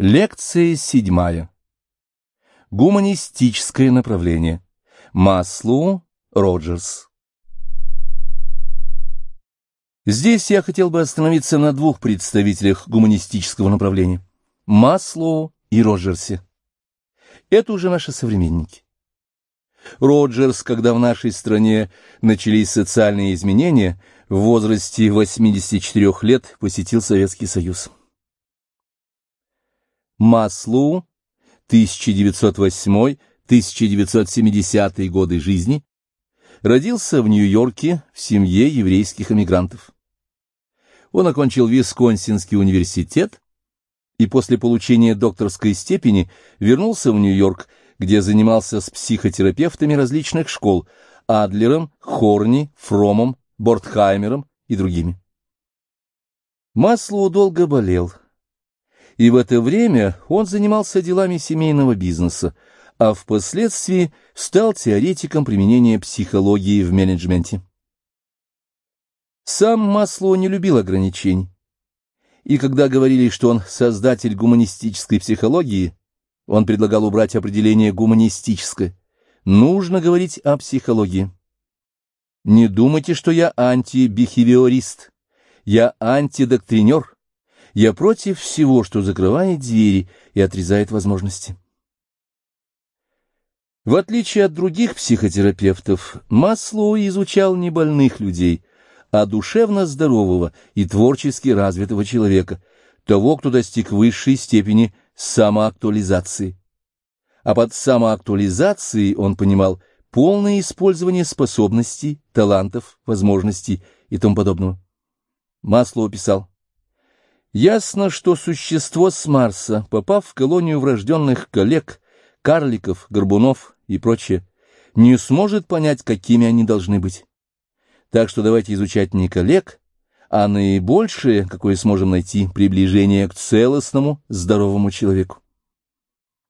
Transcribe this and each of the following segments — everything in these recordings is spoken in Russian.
Лекция седьмая. Гуманистическое направление. Маслоу, Роджерс. Здесь я хотел бы остановиться на двух представителях гуманистического направления – Маслоу и Роджерсе. Это уже наши современники. Роджерс, когда в нашей стране начались социальные изменения, в возрасте 84 лет посетил Советский Союз. Маслоу, 1908-1970 годы жизни, родился в Нью-Йорке в семье еврейских эмигрантов. Он окончил Висконсинский университет и после получения докторской степени вернулся в Нью-Йорк, где занимался с психотерапевтами различных школ Адлером, Хорни, Фромом, Бортхаймером и другими. Маслоу долго болел и в это время он занимался делами семейного бизнеса, а впоследствии стал теоретиком применения психологии в менеджменте. Сам Маслоу не любил ограничений, и когда говорили, что он создатель гуманистической психологии, он предлагал убрать определение «гуманистическое». Нужно говорить о психологии. Не думайте, что я антибихевиорист, я антидоктринер. Я против всего, что закрывает двери и отрезает возможности. В отличие от других психотерапевтов, Маслоу изучал не больных людей, а душевно здорового и творчески развитого человека, того, кто достиг высшей степени самоактуализации. А под самоактуализацией он понимал полное использование способностей, талантов, возможностей и тому подобного. Маслоу писал, Ясно, что существо с Марса, попав в колонию врожденных коллег, карликов, горбунов и прочее, не сможет понять, какими они должны быть. Так что давайте изучать не коллег, а наибольшее, какое сможем найти, приближение к целостному, здоровому человеку.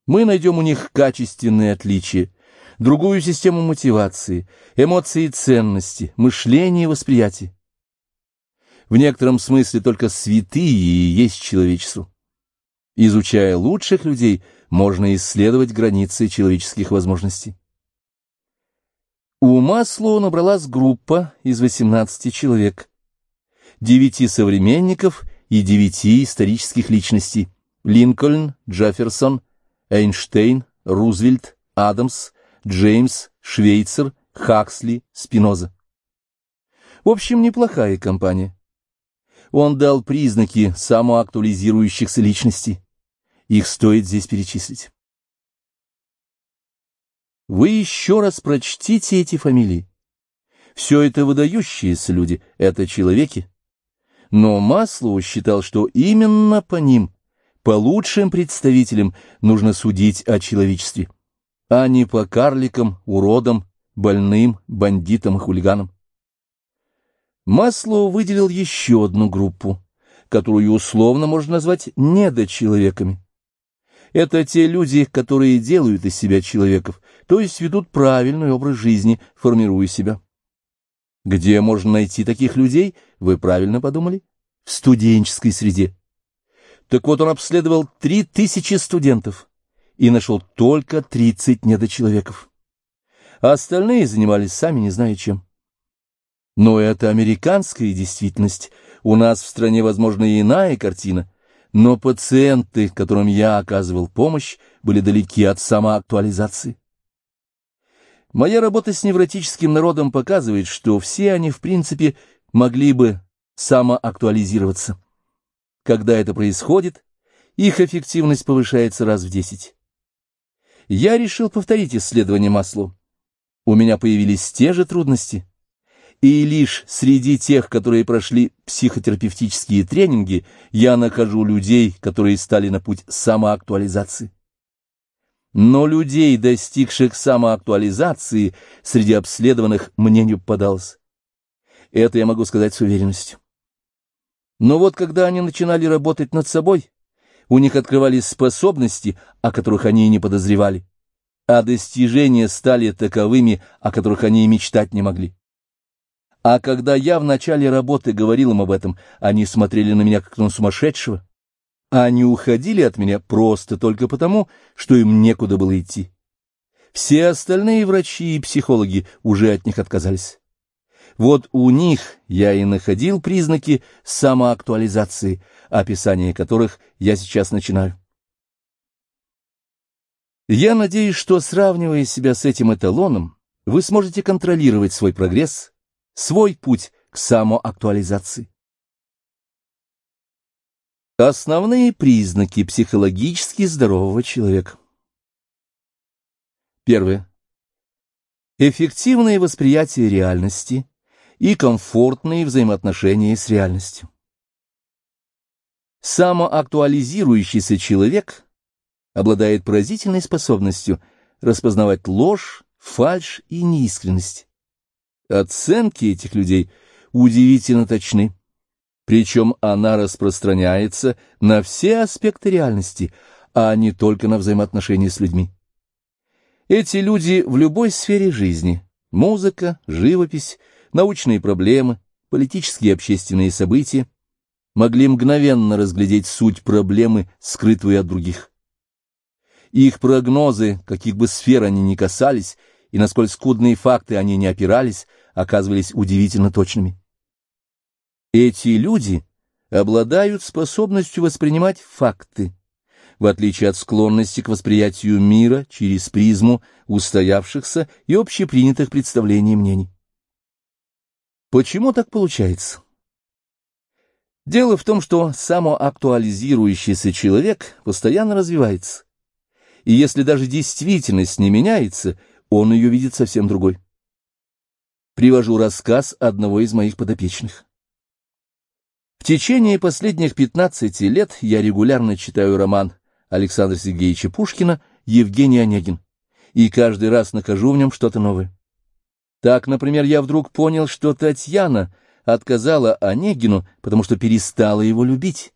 Мы найдем у них качественные отличия, другую систему мотивации, эмоции и ценности, мышления и восприятия. В некотором смысле только святые и есть человечество. Изучая лучших людей, можно исследовать границы человеческих возможностей. У Маслоу набралась группа из 18 человек, девяти современников и девяти исторических личностей – Линкольн, Джефферсон, Эйнштейн, Рузвельт, Адамс, Джеймс, Швейцер, Хаксли, Спиноза. В общем, неплохая компания. Он дал признаки самоактуализирующихся личностей. Их стоит здесь перечислить. Вы еще раз прочтите эти фамилии. Все это выдающиеся люди, это человеки. Но Маслоу считал, что именно по ним, по лучшим представителям, нужно судить о человечестве, а не по карликам, уродам, больным, бандитам и хулиганам. Маслоу выделил еще одну группу, которую условно можно назвать недочеловеками. Это те люди, которые делают из себя человеков, то есть ведут правильный образ жизни, формируя себя. Где можно найти таких людей, вы правильно подумали? В студенческой среде. Так вот он обследовал три тысячи студентов и нашел только тридцать недочеловеков. А остальные занимались сами не зная чем. Но это американская действительность. У нас в стране, возможно, и иная картина. Но пациенты, которым я оказывал помощь, были далеки от самоактуализации. Моя работа с невротическим народом показывает, что все они, в принципе, могли бы самоактуализироваться. Когда это происходит, их эффективность повышается раз в десять. Я решил повторить исследование Маслоу. У меня появились те же трудности — и лишь среди тех, которые прошли психотерапевтические тренинги, я нахожу людей, которые стали на путь самоактуализации. Но людей, достигших самоактуализации, среди обследованных мне не попадалось. Это я могу сказать с уверенностью. Но вот когда они начинали работать над собой, у них открывались способности, о которых они и не подозревали, а достижения стали таковыми, о которых они и мечтать не могли. А когда я в начале работы говорил им об этом, они смотрели на меня как на сумасшедшего. не уходили от меня просто только потому, что им некуда было идти. Все остальные врачи и психологи уже от них отказались. Вот у них я и находил признаки самоактуализации, описание которых я сейчас начинаю. Я надеюсь, что, сравнивая себя с этим эталоном, вы сможете контролировать свой прогресс, свой путь к самоактуализации. Основные признаки психологически здорового человека. Первое. Эффективное восприятие реальности и комфортные взаимоотношения с реальностью. Самоактуализирующийся человек обладает поразительной способностью распознавать ложь, фальшь и неискренность. Оценки этих людей удивительно точны. Причем она распространяется на все аспекты реальности, а не только на взаимоотношения с людьми. Эти люди в любой сфере жизни – музыка, живопись, научные проблемы, политические и общественные события – могли мгновенно разглядеть суть проблемы, скрытую от других. Их прогнозы, каких бы сфер они ни касались, и насколько скудные факты они не опирались, оказывались удивительно точными. Эти люди обладают способностью воспринимать факты, в отличие от склонности к восприятию мира через призму устоявшихся и общепринятых представлений и мнений. Почему так получается? Дело в том, что самоактуализирующийся человек постоянно развивается, и если даже действительность не меняется, он ее видит совсем другой. Привожу рассказ одного из моих подопечных. В течение последних 15 лет я регулярно читаю роман Александра Сергеевича Пушкина «Евгений Онегин», и каждый раз нахожу в нем что-то новое. Так, например, я вдруг понял, что Татьяна отказала Онегину, потому что перестала его любить.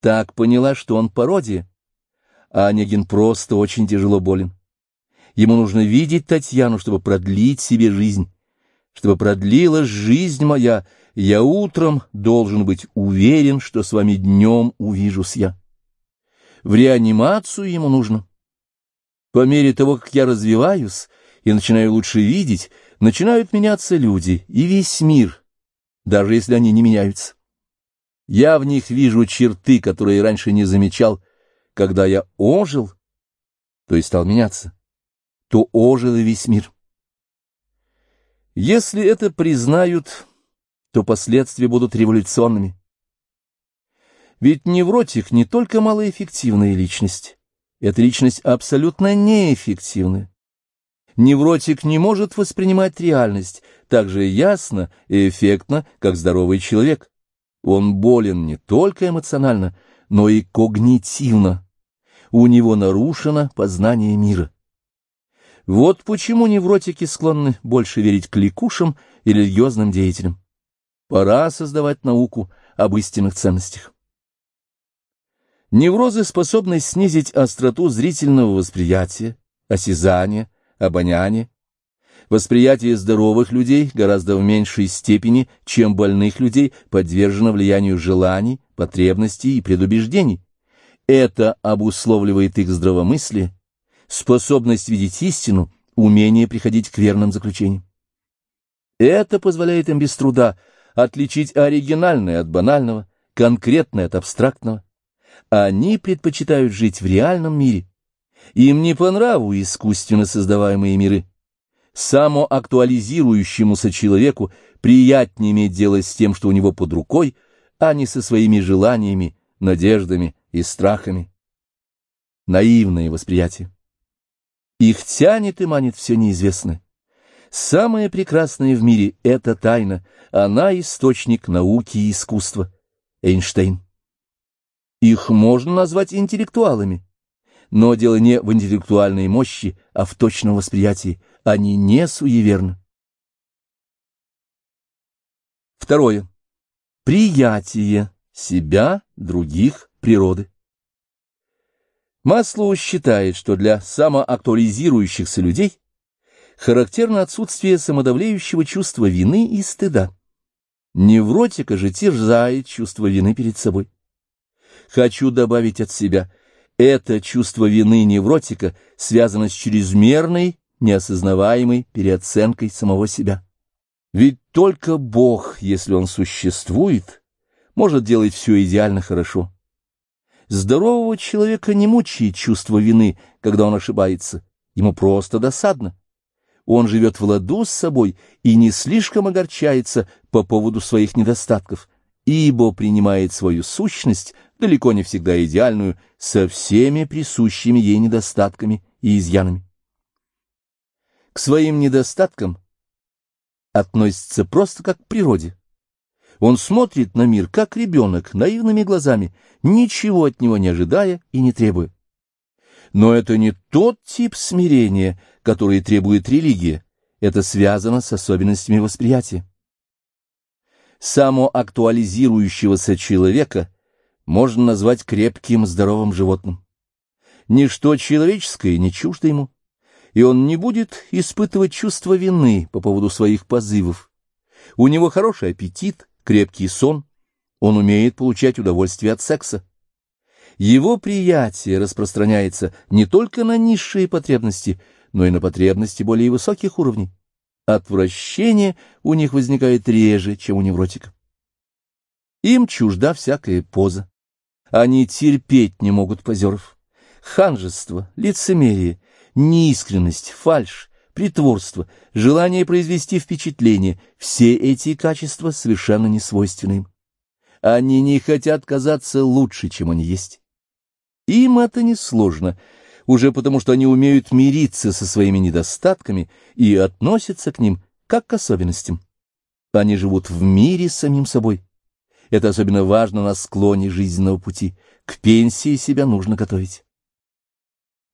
Так поняла, что он пародия. А Онегин просто очень тяжело болен. Ему нужно видеть Татьяну, чтобы продлить себе жизнь. Чтобы продлилась жизнь моя, я утром должен быть уверен, что с вами днем увижусь я. В реанимацию ему нужно. По мере того, как я развиваюсь и начинаю лучше видеть, начинают меняться люди и весь мир, даже если они не меняются. Я в них вижу черты, которые раньше не замечал, когда я ожил, то есть стал меняться, то ожил и весь мир. Если это признают, то последствия будут революционными. Ведь невротик не только малоэффективная личность, это личность абсолютно неэффективная. Невротик не может воспринимать реальность так же ясно и эффектно, как здоровый человек. Он болен не только эмоционально, но и когнитивно. У него нарушено познание мира. Вот почему невротики склонны больше верить кликушам и религиозным деятелям. Пора создавать науку об истинных ценностях. Неврозы способны снизить остроту зрительного восприятия, осязания, обоняния. Восприятие здоровых людей гораздо в меньшей степени, чем больных людей, подвержено влиянию желаний, потребностей и предубеждений. Это обусловливает их здравомыслие, способность видеть истину, умение приходить к верным заключениям. Это позволяет им без труда отличить оригинальное от банального, конкретное от абстрактного. Они предпочитают жить в реальном мире. Им не по нраву искусственно создаваемые миры. Самоактуализирующемуся человеку приятнее иметь дело с тем, что у него под рукой, а не со своими желаниями, надеждами и страхами. Наивное восприятие. Их тянет и манит все неизвестное. Самое прекрасное в мире — это тайна, она — источник науки и искусства. Эйнштейн. Их можно назвать интеллектуалами, но дело не в интеллектуальной мощи, а в точном восприятии. Они не суеверны. Второе. Приятие себя, других, природы. Маслоу считает, что для самоактуализирующихся людей характерно отсутствие самодавлеющего чувства вины и стыда. Невротика же терзает чувство вины перед собой. Хочу добавить от себя. Это чувство вины невротика связано с чрезмерной, неосознаваемой переоценкой самого себя. Ведь только Бог, если Он существует, может делать все идеально хорошо. Здорового человека не мучает чувство вины, когда он ошибается. Ему просто досадно. Он живет в ладу с собой и не слишком огорчается по поводу своих недостатков, ибо принимает свою сущность, далеко не всегда идеальную, со всеми присущими ей недостатками и изъянами. К своим недостаткам относится просто как к природе. Он смотрит на мир, как ребенок, наивными глазами, ничего от него не ожидая и не требуя. Но это не тот тип смирения, который требует религия. Это связано с особенностями восприятия. Самоактуализирующегося человека можно назвать крепким, здоровым животным. Ничто человеческое не чуждо ему, и он не будет испытывать чувство вины по поводу своих позывов. У него хороший аппетит, крепкий сон, он умеет получать удовольствие от секса. Его приятие распространяется не только на низшие потребности, но и на потребности более высоких уровней. Отвращение у них возникает реже, чем у невротика. Им чужда всякая поза. Они терпеть не могут позеров. Ханжество, лицемерие, неискренность, фальшь, притворство, желание произвести впечатление — все эти качества совершенно не свойственны им. Они не хотят казаться лучше, чем они есть. Им это несложно, уже потому что они умеют мириться со своими недостатками и относятся к ним как к особенностям. Они живут в мире с самим собой. Это особенно важно на склоне жизненного пути. К пенсии себя нужно готовить.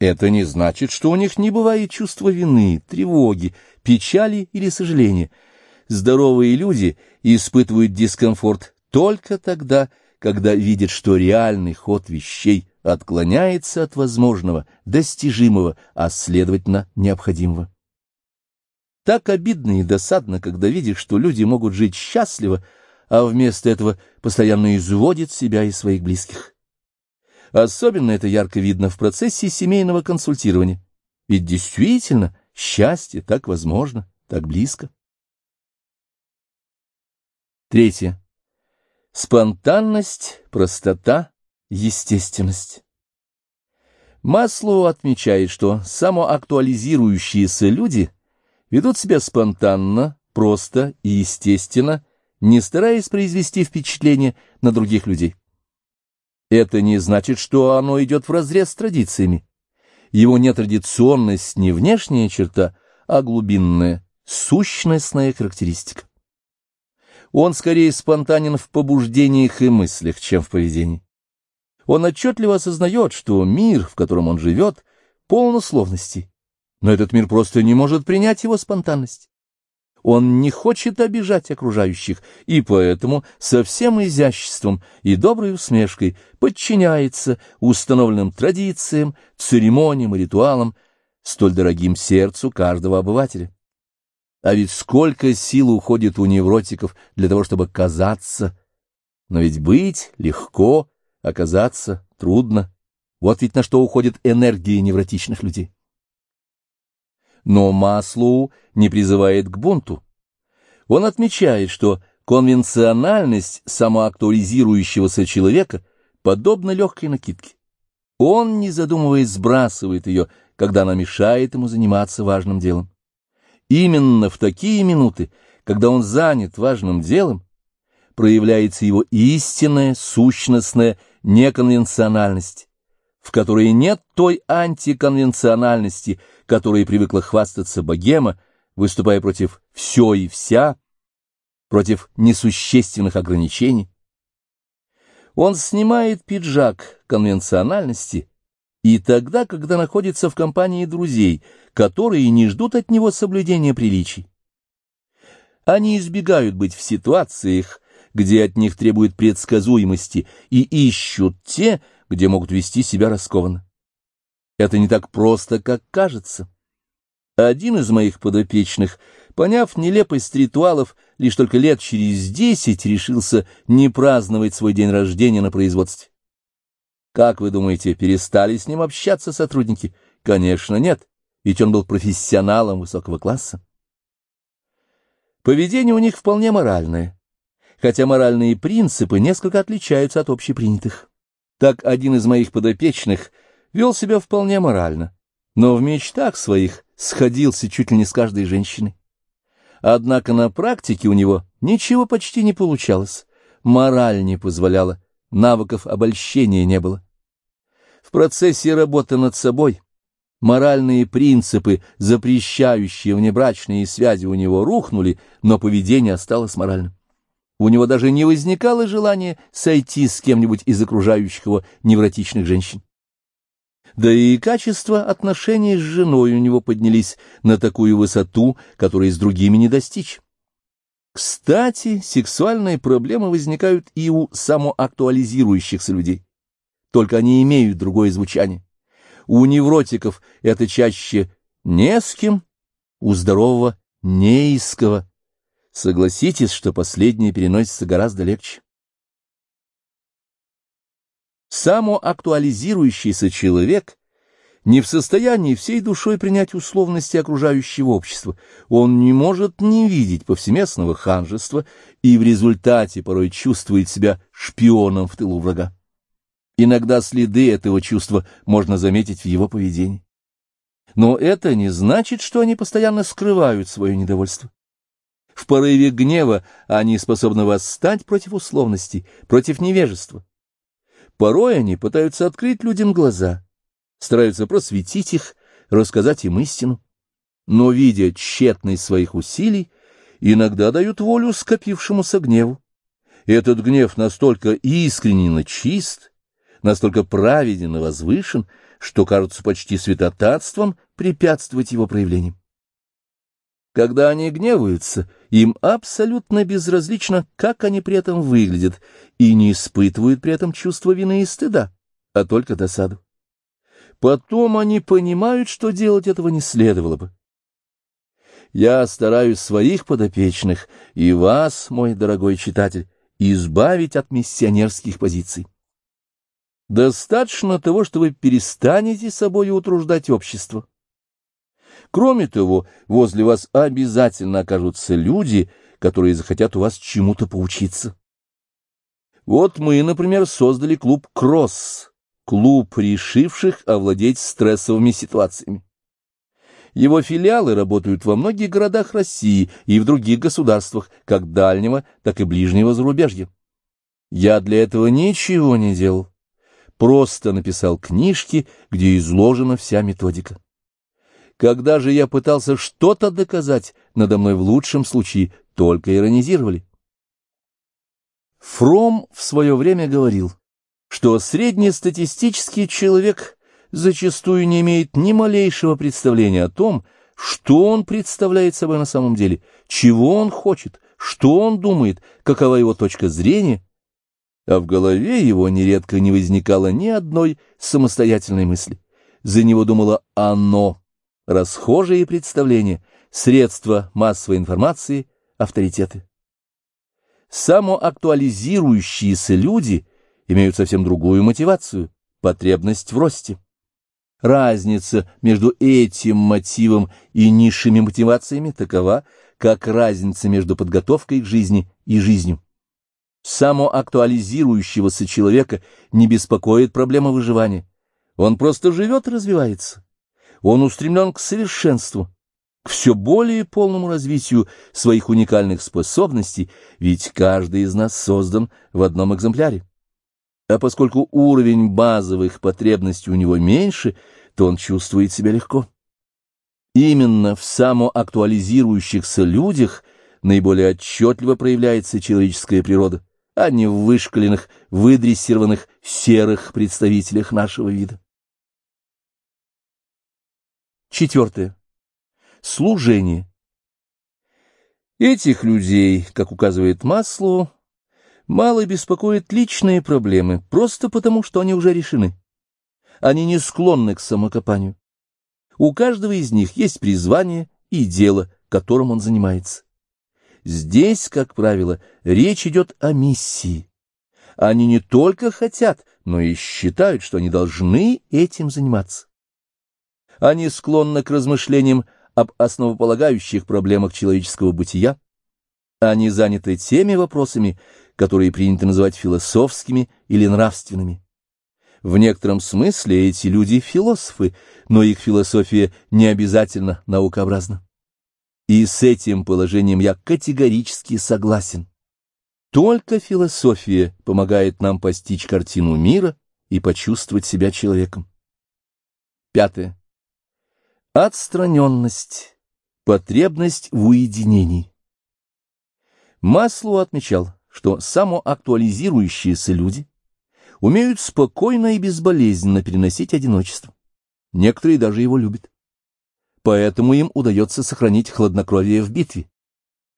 Это не значит, что у них не бывает чувства вины, тревоги, печали или сожаления. Здоровые люди испытывают дискомфорт только тогда, когда видят, что реальный ход вещей отклоняется от возможного, достижимого, а следовательно необходимого. Так обидно и досадно, когда видишь, что люди могут жить счастливо, а вместо этого постоянно изводят себя и своих близких. Особенно это ярко видно в процессе семейного консультирования. Ведь действительно счастье так возможно, так близко. Третье. Спонтанность, простота, естественность. Маслоу отмечает, что самоактуализирующиеся люди ведут себя спонтанно, просто и естественно, не стараясь произвести впечатление на других людей. Это не значит, что оно идет вразрез с традициями. Его нетрадиционность не внешняя черта, а глубинная, сущностная характеристика. Он скорее спонтанен в побуждениях и мыслях, чем в поведении. Он отчетливо осознает, что мир, в котором он живет, полон условностей, но этот мир просто не может принять его спонтанность. Он не хочет обижать окружающих, и поэтому со всем изяществом и доброй усмешкой подчиняется установленным традициям, церемониям и ритуалам, столь дорогим сердцу каждого обывателя. А ведь сколько сил уходит у невротиков для того, чтобы казаться. Но ведь быть легко, оказаться трудно. Вот ведь на что уходит энергия невротичных людей. Но Маслоу не призывает к бунту. Он отмечает, что конвенциональность самоактуализирующегося человека подобна легкой накидке. Он, не задумываясь, сбрасывает ее, когда она мешает ему заниматься важным делом. Именно в такие минуты, когда он занят важным делом, проявляется его истинная, сущностная неконвенциональность, в которой нет той антиконвенциональности, которой привыкла хвастаться богема, выступая против «все и вся», против несущественных ограничений. Он снимает пиджак конвенциональности и тогда, когда находится в компании друзей, которые не ждут от него соблюдения приличий. Они избегают быть в ситуациях, где от них требуют предсказуемости, и ищут те, где могут вести себя раскованно. Это не так просто, как кажется. Один из моих подопечных, поняв нелепость ритуалов, лишь только лет через десять решился не праздновать свой день рождения на производстве. Как вы думаете, перестали с ним общаться сотрудники? Конечно, нет, ведь он был профессионалом высокого класса. Поведение у них вполне моральное, хотя моральные принципы несколько отличаются от общепринятых. Так один из моих подопечных вел себя вполне морально, но в мечтах своих сходился чуть ли не с каждой женщиной. Однако на практике у него ничего почти не получалось, мораль не позволяла, навыков обольщения не было. В процессе работы над собой моральные принципы, запрещающие внебрачные связи у него рухнули, но поведение осталось моральным. У него даже не возникало желания сойти с кем-нибудь из окружающих его невротичных женщин. Да и качество отношений с женой у него поднялись на такую высоту, которой с другими не достичь. Кстати, сексуальные проблемы возникают и у самоактуализирующихся людей, только они имеют другое звучание. У невротиков это чаще «не с кем», у здорового «неиского». Согласитесь, что последнее переносится гораздо легче. Самоактуализирующийся человек не в состоянии всей душой принять условности окружающего общества. Он не может не видеть повсеместного ханжества и в результате порой чувствует себя шпионом в тылу врага. Иногда следы этого чувства можно заметить в его поведении. Но это не значит, что они постоянно скрывают свое недовольство. В порыве гнева они способны восстать против условностей, против невежества. Порой они пытаются открыть людям глаза, стараются просветить их, рассказать им истину, но, видя тщетность своих усилий, иногда дают волю скопившемуся гневу. Этот гнев настолько искренен и чист, настолько праведен и возвышен, что кажется почти святотатством препятствовать его проявлениям. Когда они гневаются, им абсолютно безразлично, как они при этом выглядят, и не испытывают при этом чувства вины и стыда, а только досаду. Потом они понимают, что делать этого не следовало бы. Я стараюсь своих подопечных и вас, мой дорогой читатель, избавить от миссионерских позиций. Достаточно того, что вы перестанете собой утруждать общество Кроме того, возле вас обязательно окажутся люди, которые захотят у вас чему-то поучиться. Вот мы, например, создали клуб «Кросс», клуб решивших овладеть стрессовыми ситуациями. Его филиалы работают во многих городах России и в других государствах, как дальнего, так и ближнего зарубежья. Я для этого ничего не делал, просто написал книжки, где изложена вся методика. Когда же я пытался что-то доказать, надо мной в лучшем случае только иронизировали. Фром в свое время говорил, что среднестатистический человек зачастую не имеет ни малейшего представления о том, что он представляет собой на самом деле, чего он хочет, что он думает, какова его точка зрения, а в голове его нередко не возникало ни одной самостоятельной мысли. За него думало «оно», расхожие представления, средства массовой информации, авторитеты. Самоактуализирующиеся люди имеют совсем другую мотивацию – потребность в росте. Разница между этим мотивом и низшими мотивациями такова, как разница между подготовкой к жизни и жизнью. Самоактуализирующегося человека не беспокоит проблема выживания. Он просто живет и развивается. Он устремлен к совершенству, к все более полному развитию своих уникальных способностей, ведь каждый из нас создан в одном экземпляре. А поскольку уровень базовых потребностей у него меньше, то он чувствует себя легко. Именно в самоактуализирующихся людях наиболее отчетливо проявляется человеческая природа, а не в вышкаленных, выдрессированных серых представителях нашего вида. Четвертое. Служение. Этих людей, как указывает Маслоу, мало беспокоит личные проблемы, просто потому, что они уже решены. Они не склонны к самокопанию. У каждого из них есть призвание и дело, которым он занимается. Здесь, как правило, речь идет о миссии, Они не только хотят, но и считают, что они должны этим заниматься. Они склонны к размышлениям об основополагающих проблемах человеческого бытия. Они заняты теми вопросами, которые принято называть философскими или нравственными. В некотором смысле эти люди философы, но их философия не обязательно наукообразна. И с этим положением я категорически согласен. Только философия помогает нам постичь картину мира и почувствовать себя человеком. Пятое. Отстраненность, потребность в уединении. Маслоу отмечал, что самоактуализирующиеся люди умеют спокойно и безболезненно переносить одиночество. Некоторые даже его любят. Поэтому им удается сохранить хладнокровие в битве.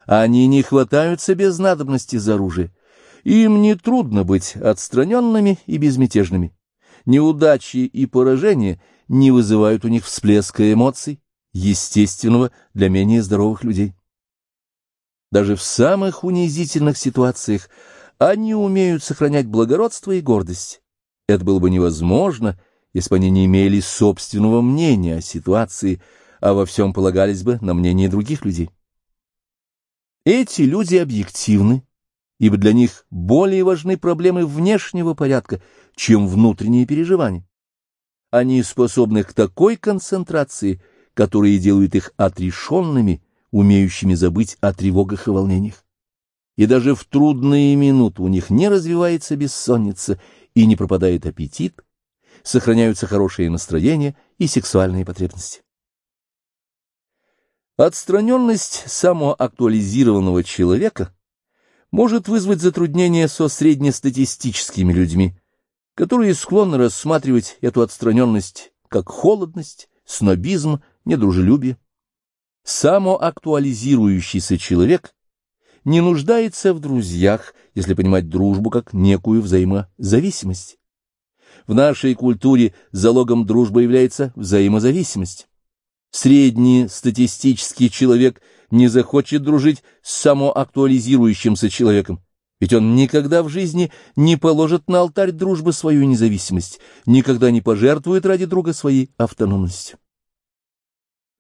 Они не хватаются без надобности за оружие. Им не трудно быть отстраненными и безмятежными. Неудачи и поражения не вызывают у них всплеска эмоций, естественного для менее здоровых людей. Даже в самых унизительных ситуациях они умеют сохранять благородство и гордость. Это было бы невозможно, если бы они не имели собственного мнения о ситуации, а во всем полагались бы на мнение других людей. Эти люди объективны, ибо для них более важны проблемы внешнего порядка, чем внутренние переживания. Они способны к такой концентрации, которая делает их отрешенными, умеющими забыть о тревогах и волнениях. И даже в трудные минуты у них не развивается бессонница и не пропадает аппетит, сохраняются хорошее настроение и сексуальные потребности. Отстраненность самоактуализированного человека может вызвать затруднения со среднестатистическими людьми, которые склонны рассматривать эту отстраненность как холодность, снобизм, недружелюбие. Самоактуализирующийся человек не нуждается в друзьях, если понимать дружбу как некую взаимозависимость. В нашей культуре залогом дружбы является взаимозависимость. Средний статистический человек не захочет дружить с самоактуализирующимся человеком, ведь он никогда в жизни не положит на алтарь дружбы свою независимость, никогда не пожертвует ради друга своей автономностью.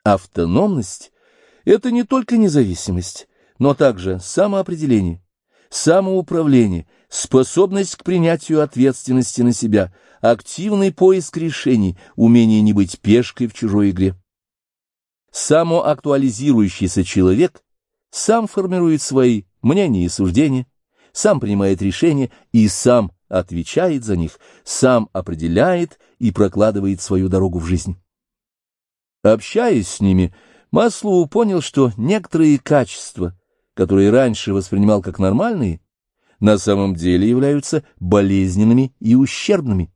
Автономность — это не только независимость, но также самоопределение, самоуправление, способность к принятию ответственности на себя, активный поиск решений, умение не быть пешкой в чужой игре. Самоактуализирующийся человек сам формирует свои мнения и суждения, сам принимает решения и сам отвечает за них, сам определяет и прокладывает свою дорогу в жизнь. Общаясь с ними, Маслоу понял, что некоторые качества, которые раньше воспринимал как нормальные, на самом деле являются болезненными и ущербными.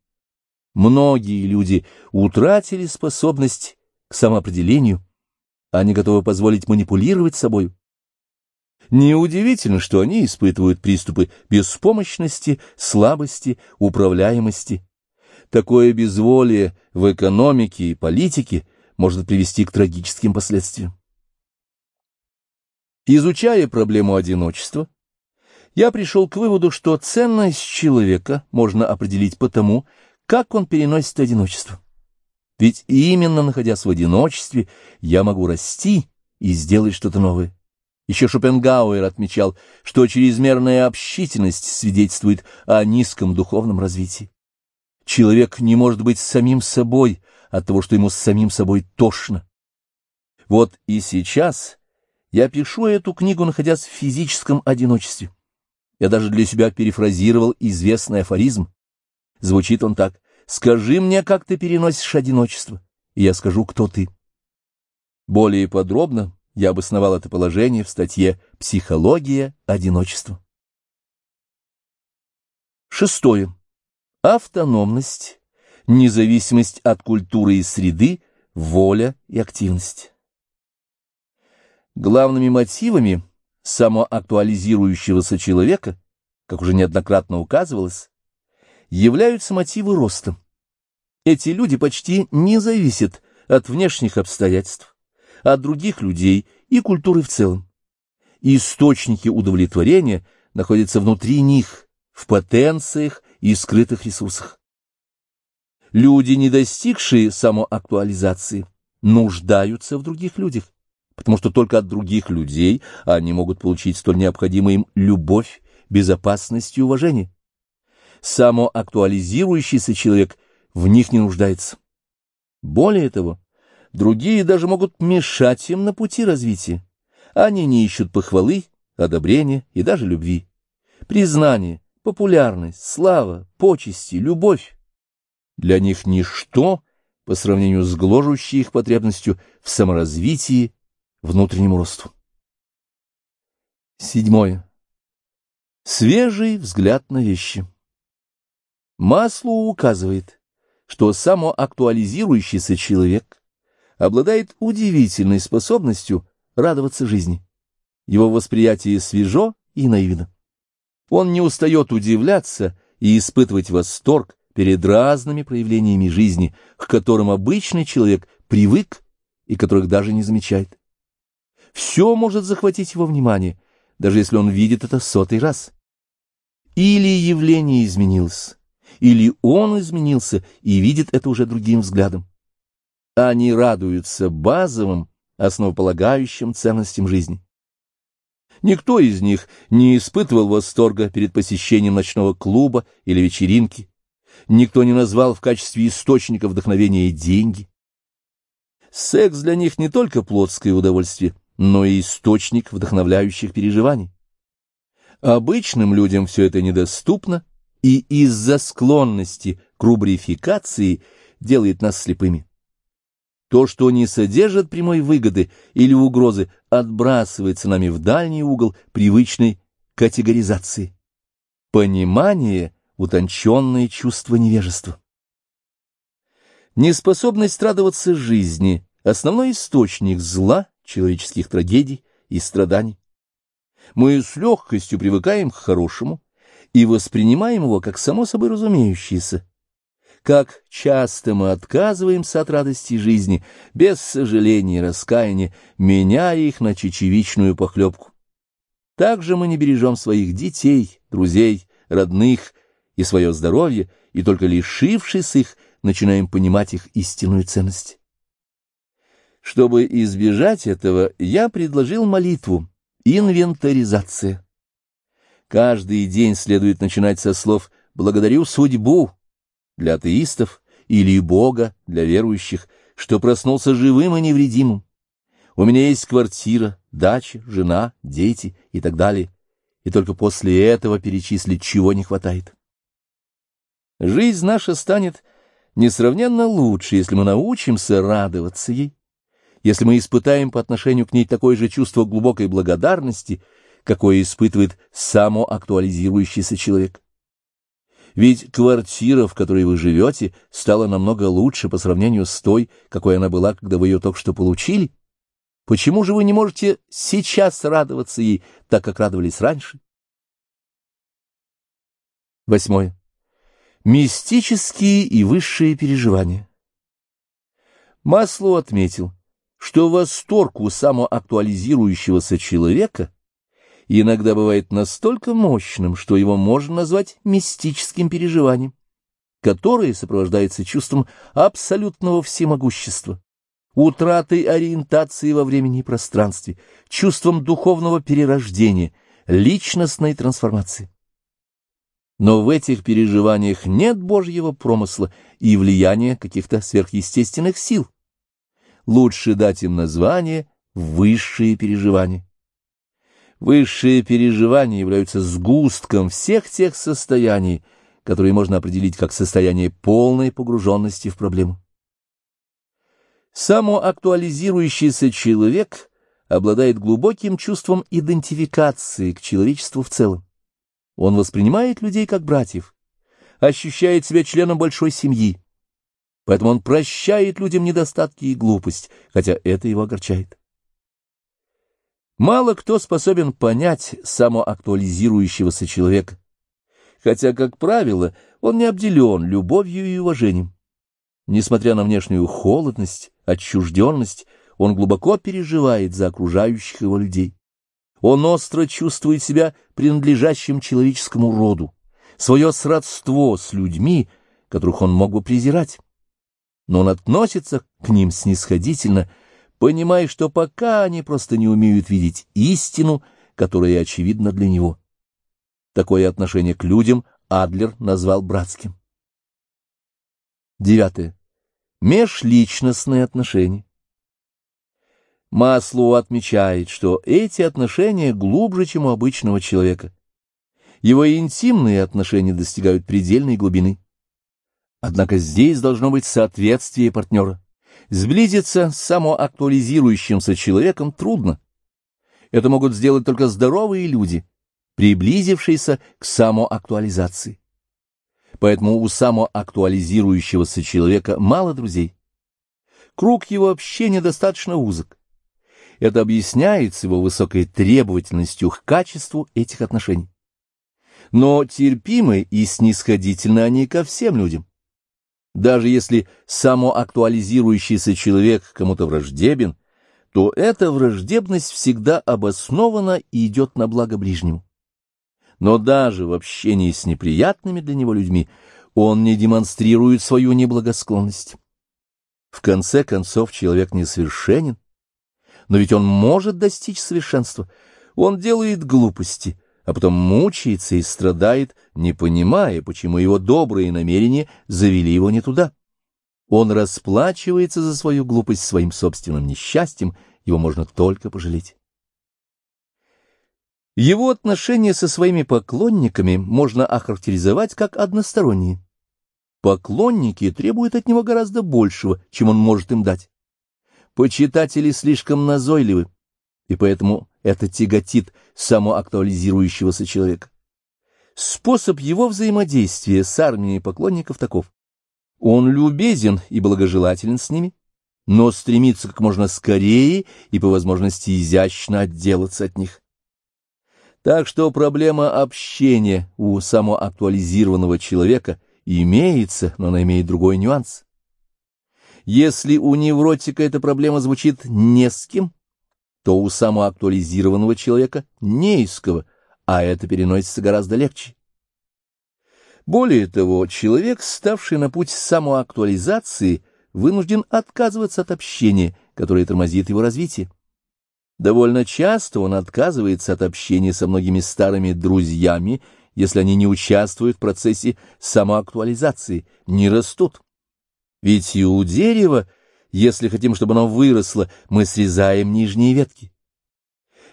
Многие люди утратили способность к самоопределению, они готовы позволить манипулировать собой. Неудивительно, что они испытывают приступы беспомощности, слабости, управляемости. Такое безволие в экономике и политике может привести к трагическим последствиям. Изучая проблему одиночества, я пришел к выводу, что ценность человека можно определить по тому, как он переносит одиночество. Ведь именно находясь в одиночестве, я могу расти и сделать что-то новое. Еще Шопенгауэр отмечал, что чрезмерная общительность свидетельствует о низком духовном развитии. Человек не может быть самим собой от того, что ему с самим собой тошно. Вот и сейчас я пишу эту книгу, находясь в физическом одиночестве. Я даже для себя перефразировал известный афоризм. Звучит он так. «Скажи мне, как ты переносишь одиночество, и я скажу, кто ты». Более подробно я обосновал это положение в статье «Психология одиночества». Шестое. Автономность, независимость от культуры и среды, воля и активность. Главными мотивами самоактуализирующегося человека, как уже неоднократно указывалось, являются мотивы роста. Эти люди почти не зависят от внешних обстоятельств, от других людей и культуры в целом. Источники удовлетворения находятся внутри них, в потенциях и скрытых ресурсах. Люди, не достигшие самоактуализации, нуждаются в других людях, потому что только от других людей они могут получить столь необходимую им любовь, безопасность и уважение. Самоактуализирующийся человек в них не нуждается. Более того, другие даже могут мешать им на пути развития. Они не ищут похвалы, одобрения и даже любви. Признание, популярность, слава, почести, любовь. Для них ничто по сравнению с гложущей их потребностью в саморазвитии, внутреннему росту. Седьмое. Свежий взгляд на вещи. Маслоу указывает, что самоактуализирующийся человек обладает удивительной способностью радоваться жизни. Его восприятие свежо и наивно. Он не устает удивляться и испытывать восторг перед разными проявлениями жизни, к которым обычный человек привык и которых даже не замечает. Все может захватить его внимание, даже если он видит это сотый раз. Или явление изменилось, или он изменился и видит это уже другим взглядом. Они радуются базовым, основополагающим ценностям жизни. Никто из них не испытывал восторга перед посещением ночного клуба или вечеринки. Никто не назвал в качестве источника вдохновения деньги. Секс для них не только плотское удовольствие, но и источник вдохновляющих переживаний. Обычным людям все это недоступно, и из-за склонности к рубрификации делает нас слепыми. То, что не содержит прямой выгоды или угрозы, отбрасывается нами в дальний угол привычной категоризации. Понимание — утонченное чувство невежества. Неспособность радоваться жизни — основной источник зла, человеческих трагедий и страданий. Мы с легкостью привыкаем к хорошему и воспринимаем его как само собой разумеющееся, как часто мы отказываемся от радости жизни, без сожаления и раскаяния, меняя их на чечевичную похлебку. Также мы не бережем своих детей, друзей, родных и свое здоровье, и только лишившись их, начинаем понимать их истинную ценность. Чтобы избежать этого, я предложил молитву «Инвентаризация». Каждый день следует начинать со слов «благодарю судьбу», для атеистов или Бога для верующих, что проснулся живым и невредимым. У меня есть квартира, дача, жена, дети и так далее, и только после этого перечислить, чего не хватает. Жизнь наша станет несравненно лучше, если мы научимся радоваться ей, если мы испытаем по отношению к ней такое же чувство глубокой благодарности, какое испытывает самоактуализирующийся человек. Ведь квартира, в которой вы живете, стала намного лучше по сравнению с той, какой она была, когда вы ее только что получили. Почему же вы не можете сейчас радоваться ей, так как радовались раньше? Восьмое. Мистические и высшие переживания. Маслоу отметил, что восторг у самоактуализирующегося человека иногда бывает настолько мощным, что его можно назвать мистическим переживанием, которое сопровождается чувством абсолютного всемогущества, утратой ориентации во времени и пространстве, чувством духовного перерождения, личностной трансформации. Но в этих переживаниях нет Божьего промысла и влияния каких-то сверхъестественных сил. Лучше дать им название «высшие переживания». Высшие переживания являются сгустком всех тех состояний, которые можно определить как состояние полной погруженности в проблему. Самоактуализирующийся человек обладает глубоким чувством идентификации к человечеству в целом. Он воспринимает людей как братьев, ощущает себя членом большой семьи, поэтому он прощает людям недостатки и глупость, хотя это его огорчает. Мало кто способен понять самоактуализирующегося человека, хотя, как правило, он не обделен любовью и уважением. Несмотря на внешнюю холодность, отчужденность, он глубоко переживает за окружающих его людей. Он остро чувствует себя принадлежащим человеческому роду, свое сродство с людьми, которых он мог бы презирать. Но он относится к ним снисходительно, понимая, что пока они просто не умеют видеть истину, которая очевидна для него. Такое отношение к людям Адлер назвал братским. Девятое. Межличностные отношения. Маслоу отмечает, что эти отношения глубже, чем у обычного человека. Его интимные отношения достигают предельной глубины. Однако здесь должно быть соответствие партнера. Сблизиться с самоактуализирующимся человеком трудно. Это могут сделать только здоровые люди, приблизившиеся к самоактуализации. Поэтому у самоактуализирующегося человека мало друзей. Круг его общения достаточно узок. Это объясняется его высокой требовательностью к качеству этих отношений. Но терпимы и снисходительны они ко всем людям. Даже если самоактуализирующийся человек кому-то враждебен, то эта враждебность всегда обоснована и идет на благо ближнему. Но даже в общении с неприятными для него людьми он не демонстрирует свою неблагосклонность. В конце концов, человек несовершенен, но ведь он может достичь совершенства. Он делает глупости, а потом мучается и страдает, не понимая, почему его добрые намерения завели его не туда. Он расплачивается за свою глупость своим собственным несчастьем, его можно только пожалеть. Его отношения со своими поклонниками можно охарактеризовать как односторонние. Поклонники требуют от него гораздо большего, чем он может им дать. Почитатели слишком назойливы, и поэтому это тяготит самоактуализирующегося человека. Способ его взаимодействия с армией поклонников таков. Он любезен и благожелателен с ними, но стремится как можно скорее и по возможности изящно отделаться от них. Так что проблема общения у самоактуализированного человека имеется, но она имеет другой нюанс. Если у невротика эта проблема звучит «не с кем», то у самоактуализированного человека не из кого, а это переносится гораздо легче. Более того, человек, ставший на путь самоактуализации, вынужден отказываться от общения, которое тормозит его развитие. Довольно часто он отказывается от общения со многими старыми друзьями, если они не участвуют в процессе самоактуализации, не растут. Ведь и у дерева, если хотим, чтобы оно выросло, мы срезаем нижние ветки.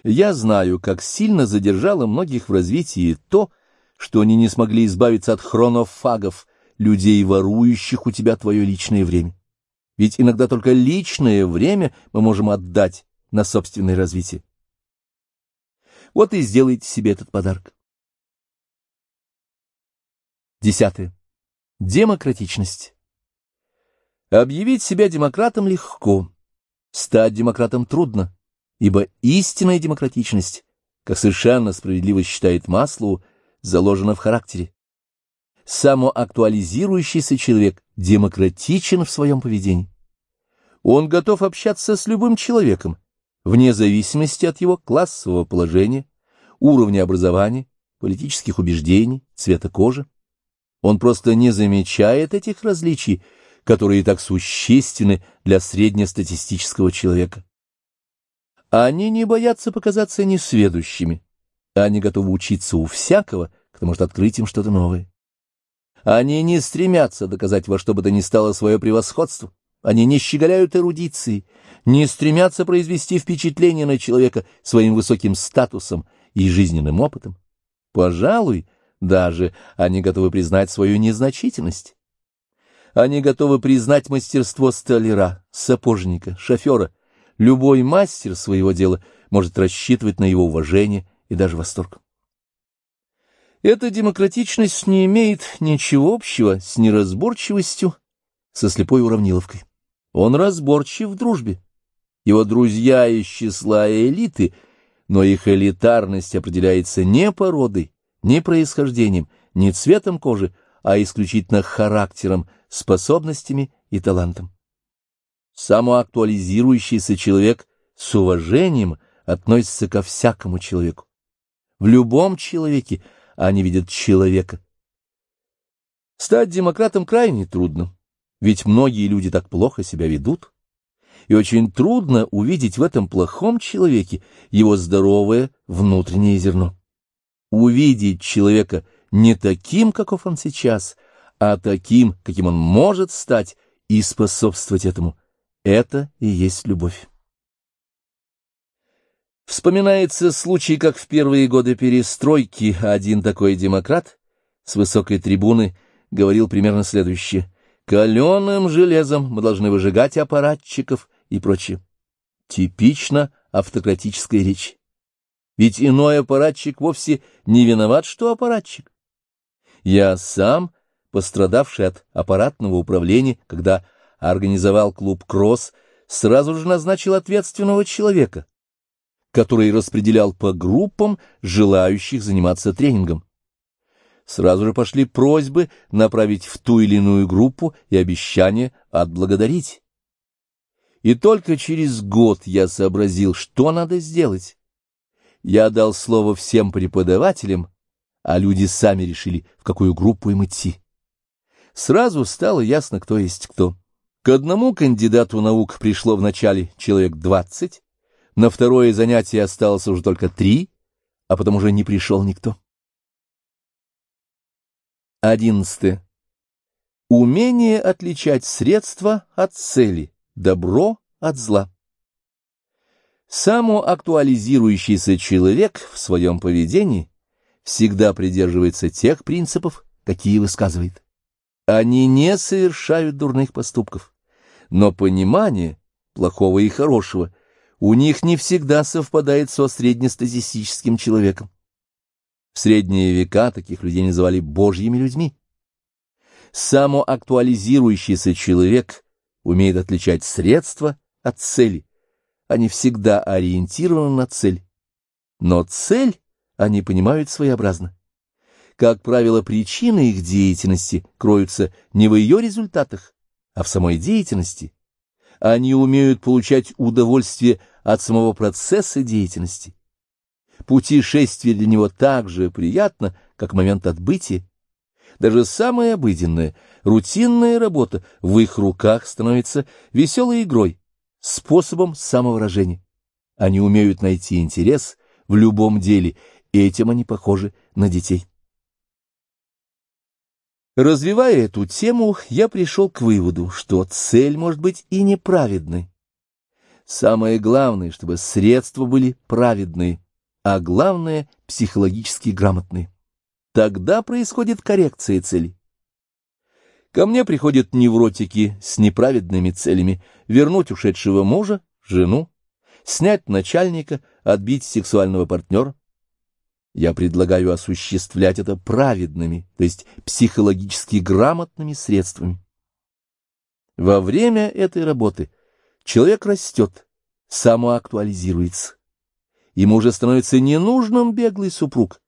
Я знаю, как сильно задержало многих в развитии то, что они не смогли избавиться от хронофагов, людей, ворующих у тебя твое личное время. Ведь иногда только личное время мы можем отдать на собственное развитие. Вот и сделайте себе этот подарок. Десятое. Демократичность. Объявить себя демократом легко, стать демократом трудно, ибо истинная демократичность, как совершенно справедливо считает Маслоу, заложена в характере. Самоактуализирующийся человек демократичен в своем поведении. Он готов общаться с любым человеком, вне зависимости от его классового положения, уровня образования, политических убеждений, цвета кожи. Он просто не замечает этих различий, которые так существенны для среднестатистического человека. Они не боятся показаться несведущими, они готовы учиться у всякого, кто может открыть им что-то новое. Они не стремятся доказать во что бы то ни стало свое превосходство, они не щеголяют эрудицией, не стремятся произвести впечатление на человека своим высоким статусом и жизненным опытом. Пожалуй, даже они готовы признать свою незначительность. Они готовы признать мастерство столяра, сапожника, шофера. Любой мастер своего дела может рассчитывать на его уважение и даже восторг. Эта демократичность не имеет ничего общего с неразборчивостью, со слепой уравниловкой. Он разборчив в дружбе. Его друзья из числа элиты, но их элитарность определяется не породой, не происхождением, не цветом кожи, а исключительно характером, способностями и талантом. Самоактуализирующийся человек с уважением относится ко всякому человеку. В любом человеке они видят человека, Стать демократом крайне трудно, ведь многие люди так плохо себя ведут, и очень трудно увидеть в этом плохом человеке его здоровое внутреннее зерно. Увидеть человека не таким, каков он сейчас, а таким, каким он может стать, и способствовать этому. Это и есть любовь. Вспоминается случай, как в первые годы перестройки один такой демократ с высокой трибуны говорил примерно следующее. «Каленым железом мы должны выжигать аппаратчиков и прочее». Типично автократическая речь. Ведь иной аппаратчик вовсе не виноват, что аппаратчик. Я сам, пострадавший от аппаратного управления, когда организовал клуб «Кросс», сразу же назначил ответственного человека, который распределял по группам желающих заниматься тренингом. Сразу же пошли просьбы направить в ту или иную группу и обещание отблагодарить. И только через год я сообразил, что надо сделать. Я дал слово всем преподавателям, а люди сами решили, в какую группу им идти. Сразу стало ясно, кто есть кто. К одному кандидату наук пришло вначале человек двадцать, на второе занятие осталось уже только три, а потом уже не пришел никто. Одиннадцатое. Умение отличать средства от цели, добро от зла. Самоактуализирующийся человек в своем поведении всегда придерживается тех принципов, какие высказывает. Они не совершают дурных поступков, но понимание плохого и хорошего – у них не всегда совпадает со среднестатистическим человеком. В средние века таких людей называли божьими людьми. Самоактуализирующийся человек умеет отличать средства от цели. Они всегда ориентированы на цель. Но цель они понимают своеобразно. Как правило, причины их деятельности кроются не в ее результатах, а в самой деятельности. Они умеют получать удовольствие от самого процесса деятельности. Путешествие для него так же приятно, как момент отбытия. Даже самая обыденная, рутинная работа в их руках становится веселой игрой, способом самовыражения. Они умеют найти интерес в любом деле, и этим они похожи на детей. Развивая эту тему, я пришел к выводу, что цель может быть и неправедной. Самое главное, чтобы средства были праведные, а главное — психологически грамотные. Тогда происходит коррекция целей. Ко мне приходят невротики с неправедными целями — вернуть ушедшего мужа, жену, снять начальника, отбить сексуального партнера. Я предлагаю осуществлять это праведными, то есть психологически грамотными средствами. Во время этой работы — Человек растет, самоактуализируется. Ему уже становится ненужным беглый супруг.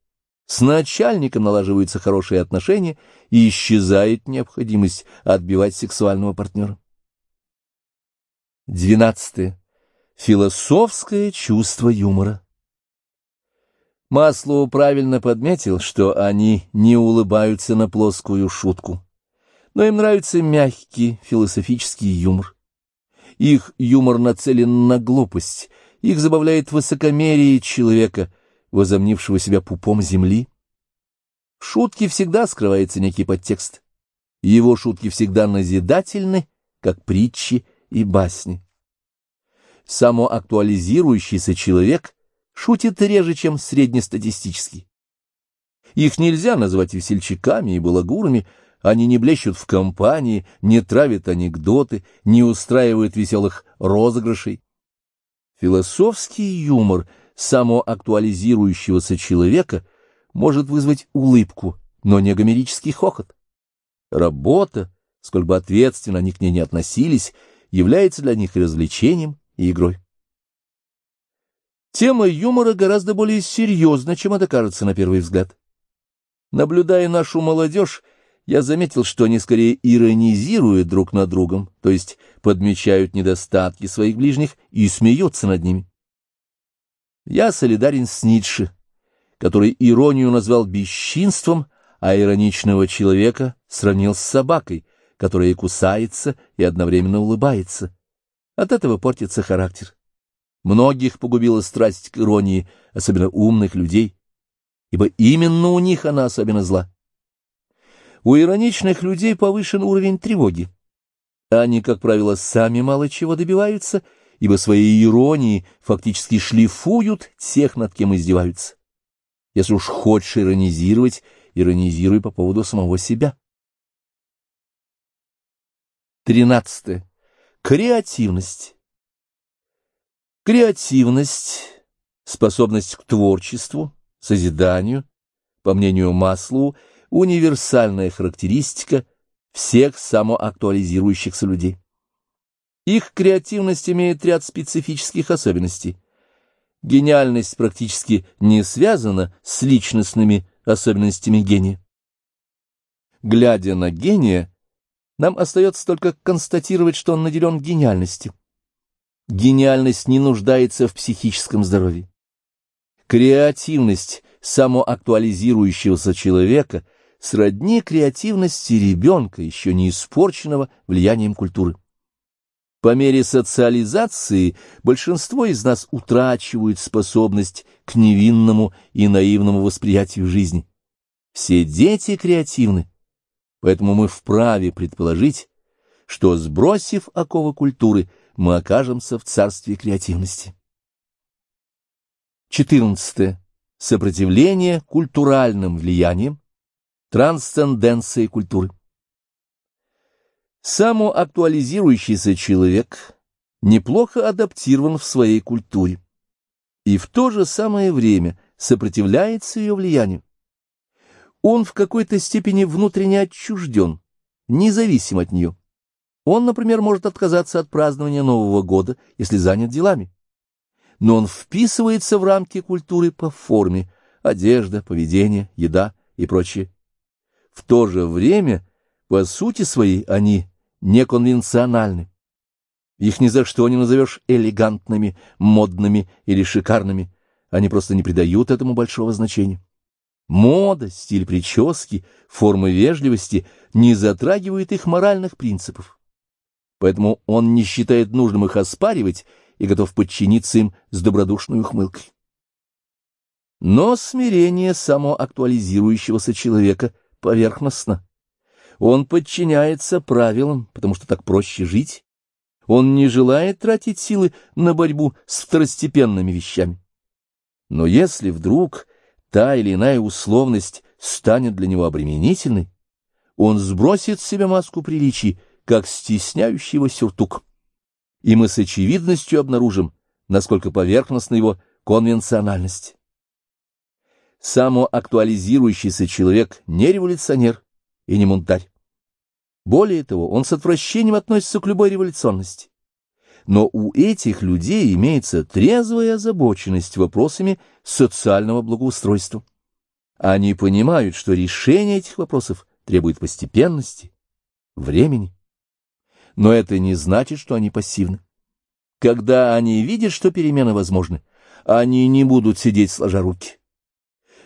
С начальником налаживаются хорошие отношения, и исчезает необходимость отбивать сексуального партнера. Двенадцатое. Философское чувство юмора. Маслоу правильно подметил, что они не улыбаются на плоскую шутку, но им нравится мягкий философический юмор. Их юмор нацелен на глупость, их забавляет высокомерие человека, возомнившего себя пупом земли. В шутке всегда скрывается некий подтекст. Его шутки всегда назидательны, как притчи и басни. Самоактуализирующийся человек шутит реже, чем среднестатистический. Их нельзя назвать весельчаками и балагурами, они не блещут в компании, не травят анекдоты, не устраивают веселых розыгрышей. Философский юмор самоактуализирующегося человека может вызвать улыбку, но не гомерический хохот. Работа, сколь бы ответственно они к ней не относились, является для них развлечением, и игрой. Тема юмора гораздо более серьезна, чем это кажется на первый взгляд. Наблюдая нашу молодежь, я заметил, что они скорее иронизируют друг над другом, то есть подмечают недостатки своих ближних и смеются над ними. Я солидарен с Ницше, который иронию назвал бесчинством, а ироничного человека сравнил с собакой, которая кусается и одновременно улыбается. От этого портится характер. Многих погубила страсть к иронии, особенно умных людей, ибо именно у них она особенно зла. У ироничных людей повышен уровень тревоги. Они, как правило, сами мало чего добиваются, ибо своей иронией фактически шлифуют тех, над кем издеваются. Если уж хочешь иронизировать, иронизируй по поводу самого себя. Тринадцатое. Креативность. Креативность, способность к творчеству, созиданию, по мнению Маслоу, универсальная характеристика всех самоактуализирующихся людей. Их креативность имеет ряд специфических особенностей. Гениальность практически не связана с личностными особенностями гения. Глядя на гения, нам остается только констатировать, что он наделен гениальностью. Гениальность не нуждается в психическом здоровье. Креативность самоактуализирующегося человека сродни креативности ребенка, еще не испорченного влиянием культуры. По мере социализации большинство из нас утрачивают способность к невинному и наивному восприятию жизни. Все дети креативны, поэтому мы вправе предположить, что, сбросив оковы культуры, мы окажемся в царстве креативности. 14. Сопротивление культуральным влияниям, трансценденция культуры. Самоактуализирующийся человек неплохо адаптирован в своей культуре и в то же самое время сопротивляется ее влиянию. Он в какой-то степени внутренне отчужден, независим от нее. Он, например, может отказаться от празднования Нового года, если занят делами но он вписывается в рамки культуры по форме – одежда, поведение, еда и прочее. В то же время, по сути своей, они неконвенциональны. Их ни за что не назовешь элегантными, модными или шикарными, они просто не придают этому большого значения. Мода, стиль прически, формы вежливости не затрагивают их моральных принципов. Поэтому он не считает нужным их оспаривать и готов подчиниться им с добродушной ухмылкой. Но смирение самоактуализирующегося человека поверхностно. Он подчиняется правилам, потому что так проще жить. Он не желает тратить силы на борьбу с второстепенными вещами. Но если вдруг та или иная условность станет для него обременительной, он сбросит с себя маску приличий, как стесняющий сюртук и мы с очевидностью обнаружим, насколько поверхностна его конвенциональность. Самоактуализирующийся человек не революционер и не мунтарь. Более того, он с отвращением относится к любой революционности. Но у этих людей имеется трезвая озабоченность вопросами социального благоустройства. Они понимают, что решение этих вопросов требует постепенности, времени но это не значит, что они пассивны. Когда они видят, что перемены возможны, они не будут сидеть сложа руки.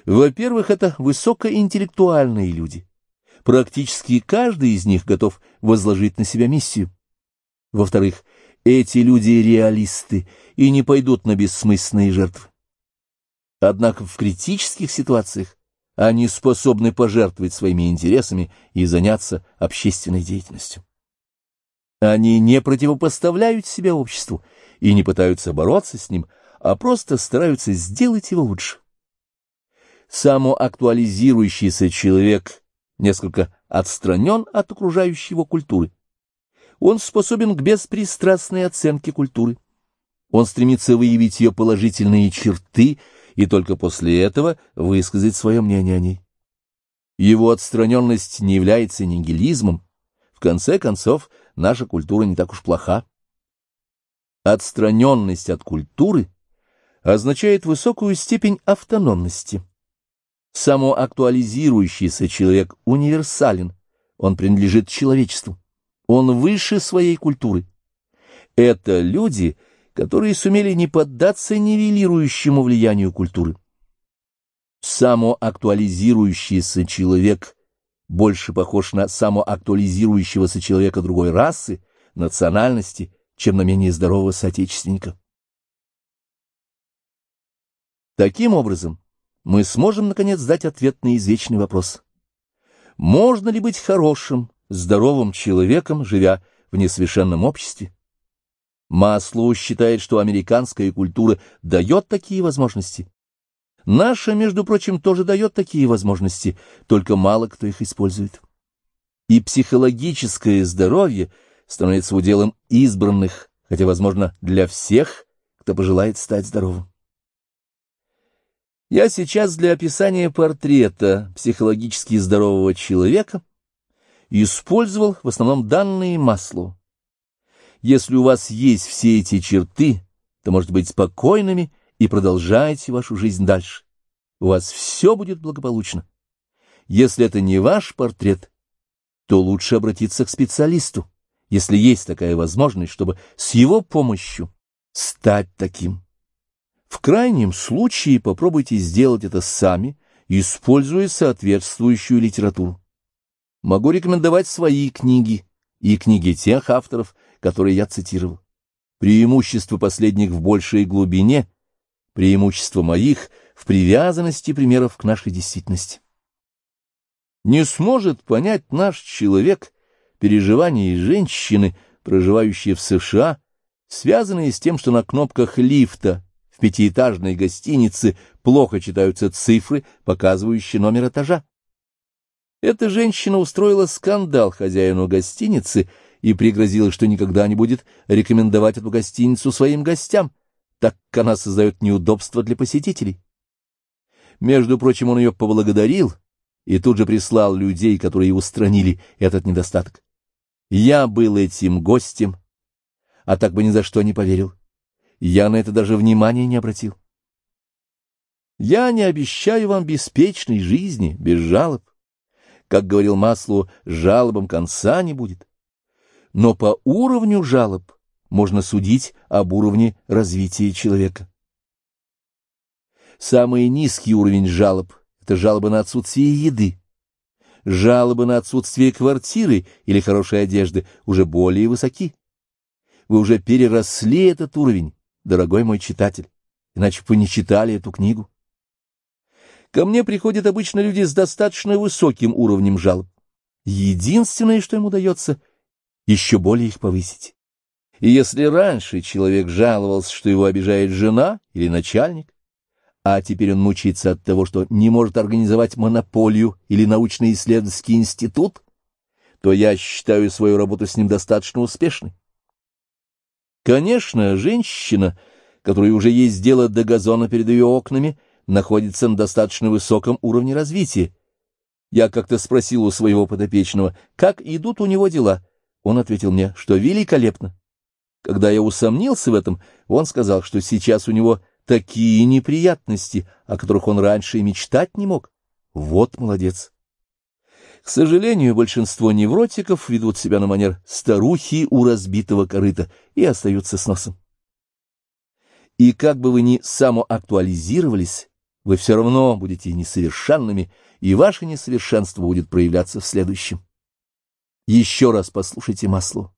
Во-первых, это высокоинтеллектуальные люди. Практически каждый из них готов возложить на себя миссию. Во-вторых, эти люди реалисты и не пойдут на бессмысленные жертвы. Однако в критических ситуациях они способны пожертвовать своими интересами и заняться общественной деятельностью. Они не противопоставляют себя обществу и не пытаются бороться с ним, а просто стараются сделать его лучше. Самоактуализирующийся человек несколько отстранен от окружающей его культуры. Он способен к беспристрастной оценке культуры. Он стремится выявить ее положительные черты и только после этого высказать свое мнение о ней. Его отстраненность не является нигилизмом. В конце концов, наша культура не так уж плоха. Отстраненность от культуры означает высокую степень автономности. Самоактуализирующийся человек универсален, он принадлежит человечеству, он выше своей культуры. Это люди, которые сумели не поддаться нивелирующему влиянию культуры. Самоактуализирующийся человек больше похож на самоактуализирующегося человека другой расы, национальности, чем на менее здорового соотечественника. Таким образом, мы сможем, наконец, дать ответ на извечный вопрос. Можно ли быть хорошим, здоровым человеком, живя в несовершенном обществе? Маслоу считает, что американская культура дает такие возможности. Наша, между прочим, тоже дает такие возможности, только мало кто их использует. И психологическое здоровье становится уделом избранных, хотя, возможно, для всех, кто пожелает стать здоровым. Я сейчас для описания портрета психологически здорового человека использовал в основном данные Маслоу. Если у вас есть все эти черты, то можете быть спокойными и продолжайте вашу жизнь дальше. У вас все будет благополучно. Если это не ваш портрет, то лучше обратиться к специалисту, если есть такая возможность, чтобы с его помощью стать таким. В крайнем случае попробуйте сделать это сами, используя соответствующую литературу. Могу рекомендовать свои книги и книги тех авторов, которые я цитировал. Преимущество последних в большей глубине, преимущество моих в привязанности примеров к нашей действительности. Не сможет понять наш человек переживания женщины, проживающей в США, связанные с тем, что на кнопках лифта в пятиэтажной гостинице плохо читаются цифры, показывающие номер этажа. Эта женщина устроила скандал хозяину гостиницы и пригрозила, что никогда не будет рекомендовать эту гостиницу своим гостям, так как она создает неудобства для посетителей. Между прочим, он ее поблагодарил и тут же прислал людей, которые устранили этот недостаток. Я был этим гостем, а так бы ни за что не поверил. Я на это даже внимания не обратил. Я не обещаю вам беспечной жизни, без жалоб. Как говорил Маслу, жалобам конца не будет. Но по уровню жалоб можно судить об уровне развития человека. Самый низкий уровень жалоб — это жалобы на отсутствие еды. Жалобы на отсутствие квартиры или хорошей одежды уже более высоки. Вы уже переросли этот уровень дорогой мой читатель, иначе бы не читали эту книгу. Ко мне приходят обычно люди с достаточно высоким уровнем жалоб. Единственное, что им удается, еще более их повысить. И если раньше человек жаловался, что его обижает жена или начальник, а теперь он мучается от того, что не может организовать монополию или научно-исследовательский институт, то я считаю свою работу с ним достаточно успешной. Конечно, женщина, которой уже есть дело до газона перед ее окнами, находится на достаточно высоком уровне развития. Я как-то спросил у своего подопечного, как идут у него дела. Он ответил мне, что великолепно. Когда я усомнился в этом, он сказал, что сейчас у него такие неприятности, о которых он раньше и мечтать не мог. Вот молодец. К сожалению, большинство невротиков ведут себя на манер старухи у разбитого корыта и остаются с носом. И как бы вы ни самоактуализировались, вы все равно будете несовершенными, и ваше несовершенство будет проявляться в следующем. Еще раз послушайте масло.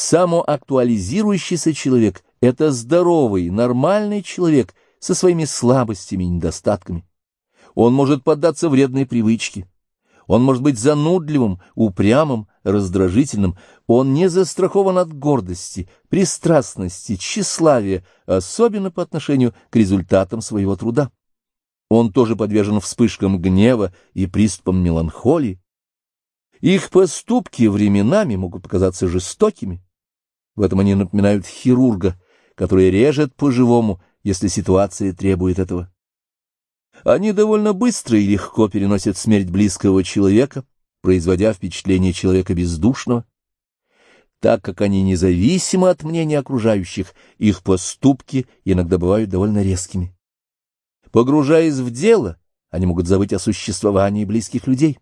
Самоактуализирующийся человек — это здоровый, нормальный человек со своими слабостями и недостатками. Он может поддаться вредной привычке. Он может быть занудливым, упрямым, раздражительным. Он не застрахован от гордости, пристрастности, тщеславия, особенно по отношению к результатам своего труда. Он тоже подвержен вспышкам гнева и приступам меланхолии. Их поступки временами могут показаться жестокими. В этом они напоминают хирурга, который режет по-живому, если ситуация требует этого. Они довольно быстро и легко переносят смерть близкого человека, производя впечатление человека бездушного. Так как они независимы от мнения окружающих, их поступки иногда бывают довольно резкими. Погружаясь в дело, они могут забыть о существовании близких людей.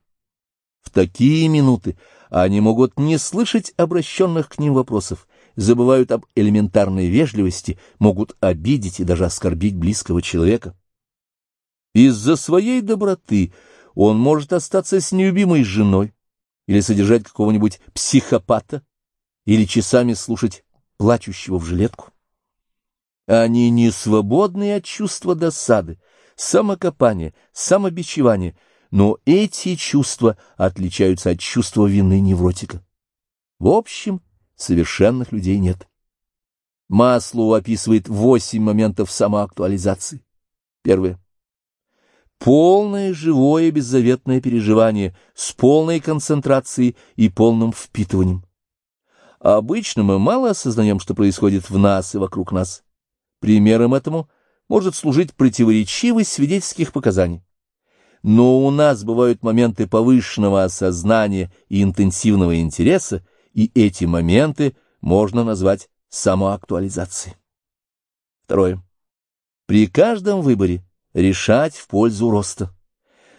В такие минуты они могут не слышать обращенных к ним вопросов, забывают об элементарной вежливости, могут обидеть и даже оскорбить близкого человека. Из-за своей доброты он может остаться с нелюбимой женой или содержать какого-нибудь психопата, или часами слушать плачущего в жилетку. Они не свободны от чувства досады, самокопания, самобичевания, но эти чувства отличаются от чувства вины невротика. В общем, совершенных людей нет. Маслоу описывает восемь моментов самоактуализации. Первое. Полное, живое, беззаветное переживание с полной концентрацией и полным впитыванием. Обычно мы мало осознаем, что происходит в нас и вокруг нас. Примером этому может служить противоречивость свидетельских показаний. Но у нас бывают моменты повышенного осознания и интенсивного интереса, и эти моменты можно назвать самоактуализацией. Второе. При каждом выборе решать в пользу роста.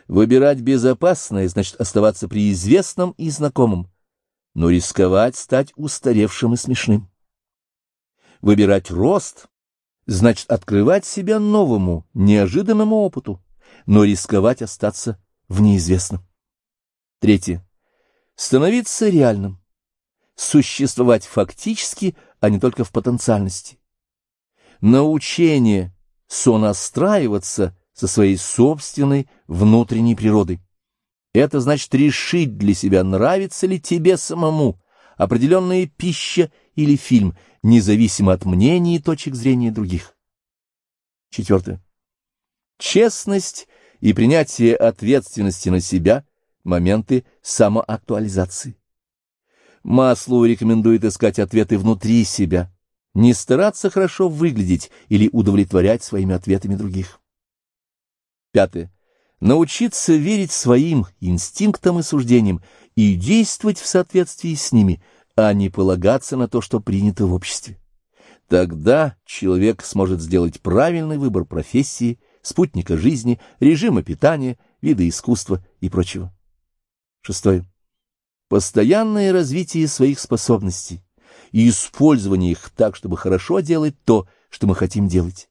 Выбирать безопасное значит оставаться при известном и знакомом, но рисковать стать устаревшим и смешным. Выбирать рост значит открывать себя новому, неожиданному опыту, но рисковать остаться в неизвестном. Третье. Становиться реальным. Существовать фактически, а не только в потенциальности. Научение сонастраиваться со своей собственной внутренней природой. Это значит решить для себя, нравится ли тебе самому определенная пища или фильм, независимо от мнений и точек зрения других. Четвертое. Честность и принятие ответственности на себя – моменты самоактуализации. Маслоу рекомендует искать ответы внутри себя, не стараться хорошо выглядеть или удовлетворять своими ответами других. Пятое. Научиться верить своим инстинктам и суждениям и действовать в соответствии с ними, а не полагаться на то, что принято в обществе. Тогда человек сможет сделать правильный выбор профессии, спутника жизни, режима питания, вида искусства и прочего. Шестое. Постоянное развитие своих способностей и использование их так, чтобы хорошо делать то, что мы хотим делать.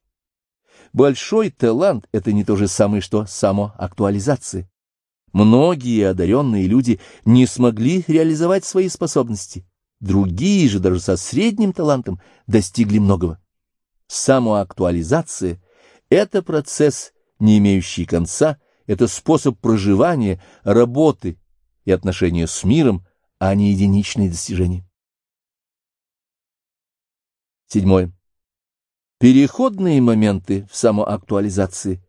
Большой талант — это не то же самое, что самоактуализация. Многие одаренные люди не смогли реализовать свои способности. Другие же, даже со средним талантом, достигли многого. Самоактуализация — это процесс, не имеющий конца, это способ проживания, работы и отношения с миром, а не единичные достижения. Седьмое. Переходные моменты в самоактуализации.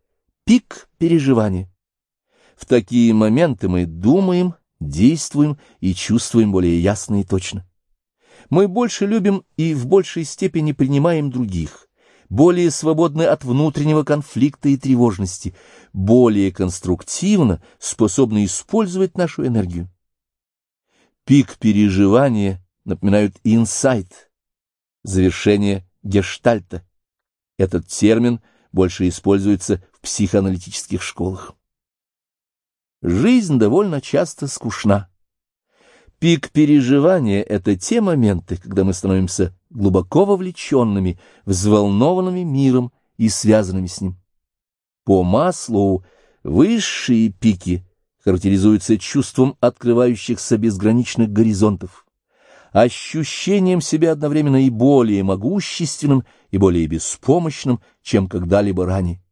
Пик переживания. В такие моменты мы думаем, действуем и чувствуем более ясно и точно. Мы больше любим и в большей степени принимаем других, более свободны от внутреннего конфликта и тревожности, более конструктивно способны использовать нашу энергию. Пик переживания напоминают инсайт – завершение гештальта. Этот термин больше используется в психоаналитических школах. Жизнь довольно часто скучна. Пик переживания — это те моменты, когда мы становимся глубоко вовлеченными, взволнованными миром и связанными с ним. По Маслоу высшие пики характеризуются чувством открывающихся безграничных горизонтов ощущением себя одновременно и более могущественным, и более беспомощным, чем когда-либо ранее,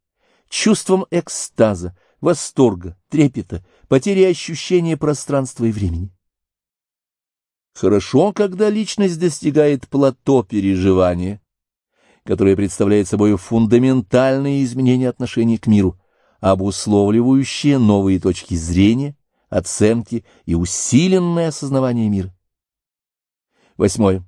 чувством экстаза, восторга, трепета, потери ощущения пространства и времени. Хорошо, когда личность достигает плато переживания, которое представляет собой фундаментальные изменения отношений к миру, обусловливающие новые точки зрения, оценки и усиленное осознавание мира. Восьмое.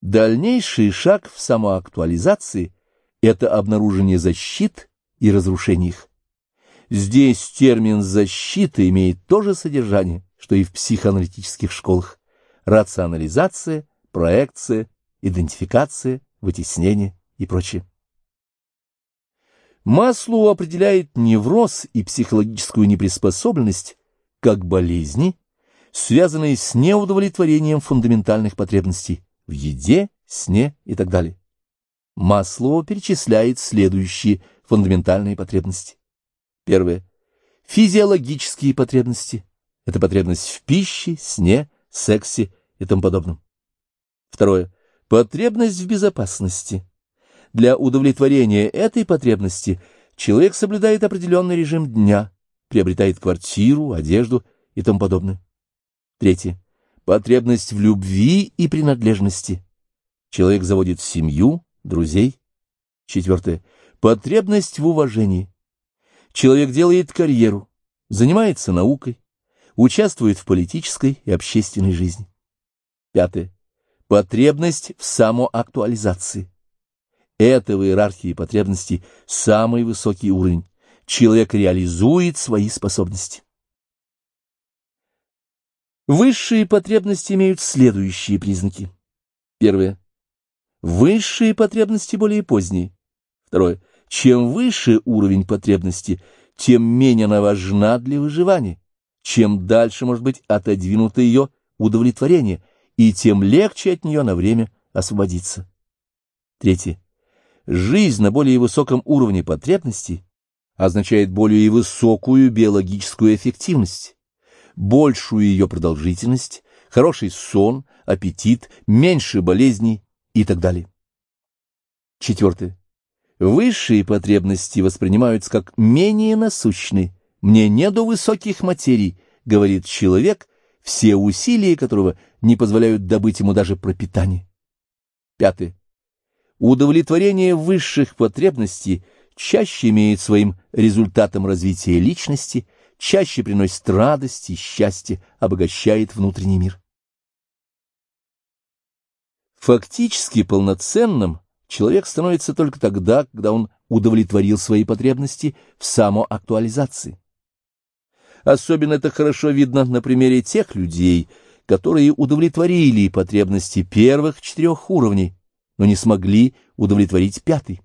Дальнейший шаг в самоактуализации — это обнаружение защит и разрушение их. Здесь термин «защита» имеет то же содержание, что и в психоаналитических школах. Рационализация, проекция, идентификация, вытеснение и прочее. Маслоу определяет невроз и психологическую неприспособленность как болезни, связанные с неудовлетворением фундаментальных потребностей в еде, сне и так далее. Маслоу перечисляет следующие фундаментальные потребности. Первое. Физиологические потребности. Это потребность в пище, сне, сексе и тому подобном. Второе. Потребность в безопасности. Для удовлетворения этой потребности человек соблюдает определенный режим дня, приобретает квартиру, одежду и тому подобное. Третье. Потребность в любви и принадлежности. Человек заводит семью, друзей. Четвертое. Потребность в уважении. Человек делает карьеру, занимается наукой, участвует в политической и общественной жизни. Пятое. Потребность в самоактуализации. Это в иерархии потребностей самый высокий уровень. Человек реализует свои способности. Высшие потребности имеют следующие признаки. Первое. Высшие потребности более поздние. Второе. Чем выше уровень потребности, тем менее она важна для выживания. Чем дальше может быть отодвинуто ее удовлетворение, и тем легче от нее на время освободиться. Третье. Жизнь на более высоком уровне потребностей означает более высокую биологическую эффективность, большую ее продолжительность, хороший сон, аппетит, меньше болезней и так далее. Четвертое. Высшие потребности воспринимаются как менее насущные. Мне не до высоких материй, говорит человек, все усилия которого не позволяют добыть ему даже пропитание. Пятое. Удовлетворение высших потребностей чаще имеет своим результатом развития личности, чаще приносит радость и счастье, обогащает внутренний мир. Фактически полноценным человек становится только тогда, когда он удовлетворил свои потребности в самоактуализации. Особенно это хорошо видно на примере тех людей, которые удовлетворили потребности первых четырех уровней, но не смогли удовлетворить пятый.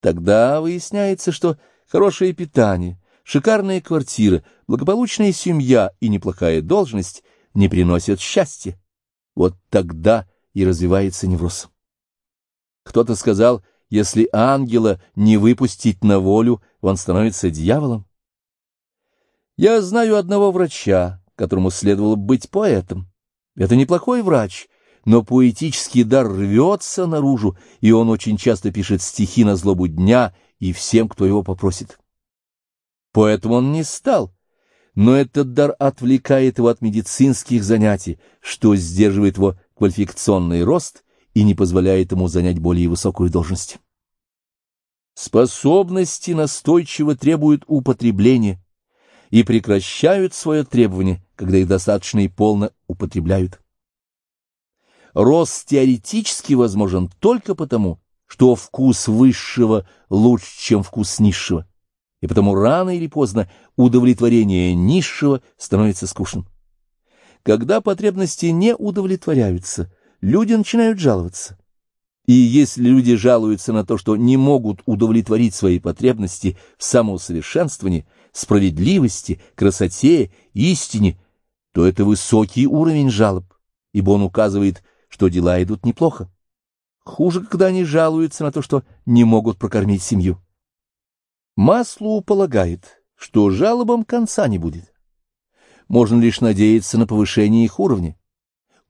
Тогда выясняется, что хорошее питание, шикарная квартира, благополучная семья и неплохая должность не приносят счастья. Вот тогда и развивается невроз. Кто-то сказал, если ангела не выпустить на волю, он становится дьяволом. Я знаю одного врача, которому следовало быть поэтом. Это неплохой врач, но поэтический дар рвется наружу, и он очень часто пишет стихи на злобу дня и всем, кто его попросит. Поэтому он не стал, но этот дар отвлекает его от медицинских занятий, что сдерживает его квалификационный рост и не позволяет ему занять более высокую должность. Способности настойчиво требуют употребления и прекращают свое требование, когда их достаточно и полно употребляют рост теоретически возможен только потому, что вкус высшего лучше, чем вкус низшего, и потому рано или поздно удовлетворение низшего становится скучным. Когда потребности не удовлетворяются, люди начинают жаловаться. И если люди жалуются на то, что не могут удовлетворить свои потребности в самоусовершенствовании, справедливости, красоте, истине, то это высокий уровень жалоб, ибо он указывает что дела идут неплохо. Хуже, когда они жалуются на то, что не могут прокормить семью. Маслоу полагает, что жалобам конца не будет. Можно лишь надеяться на повышение их уровня.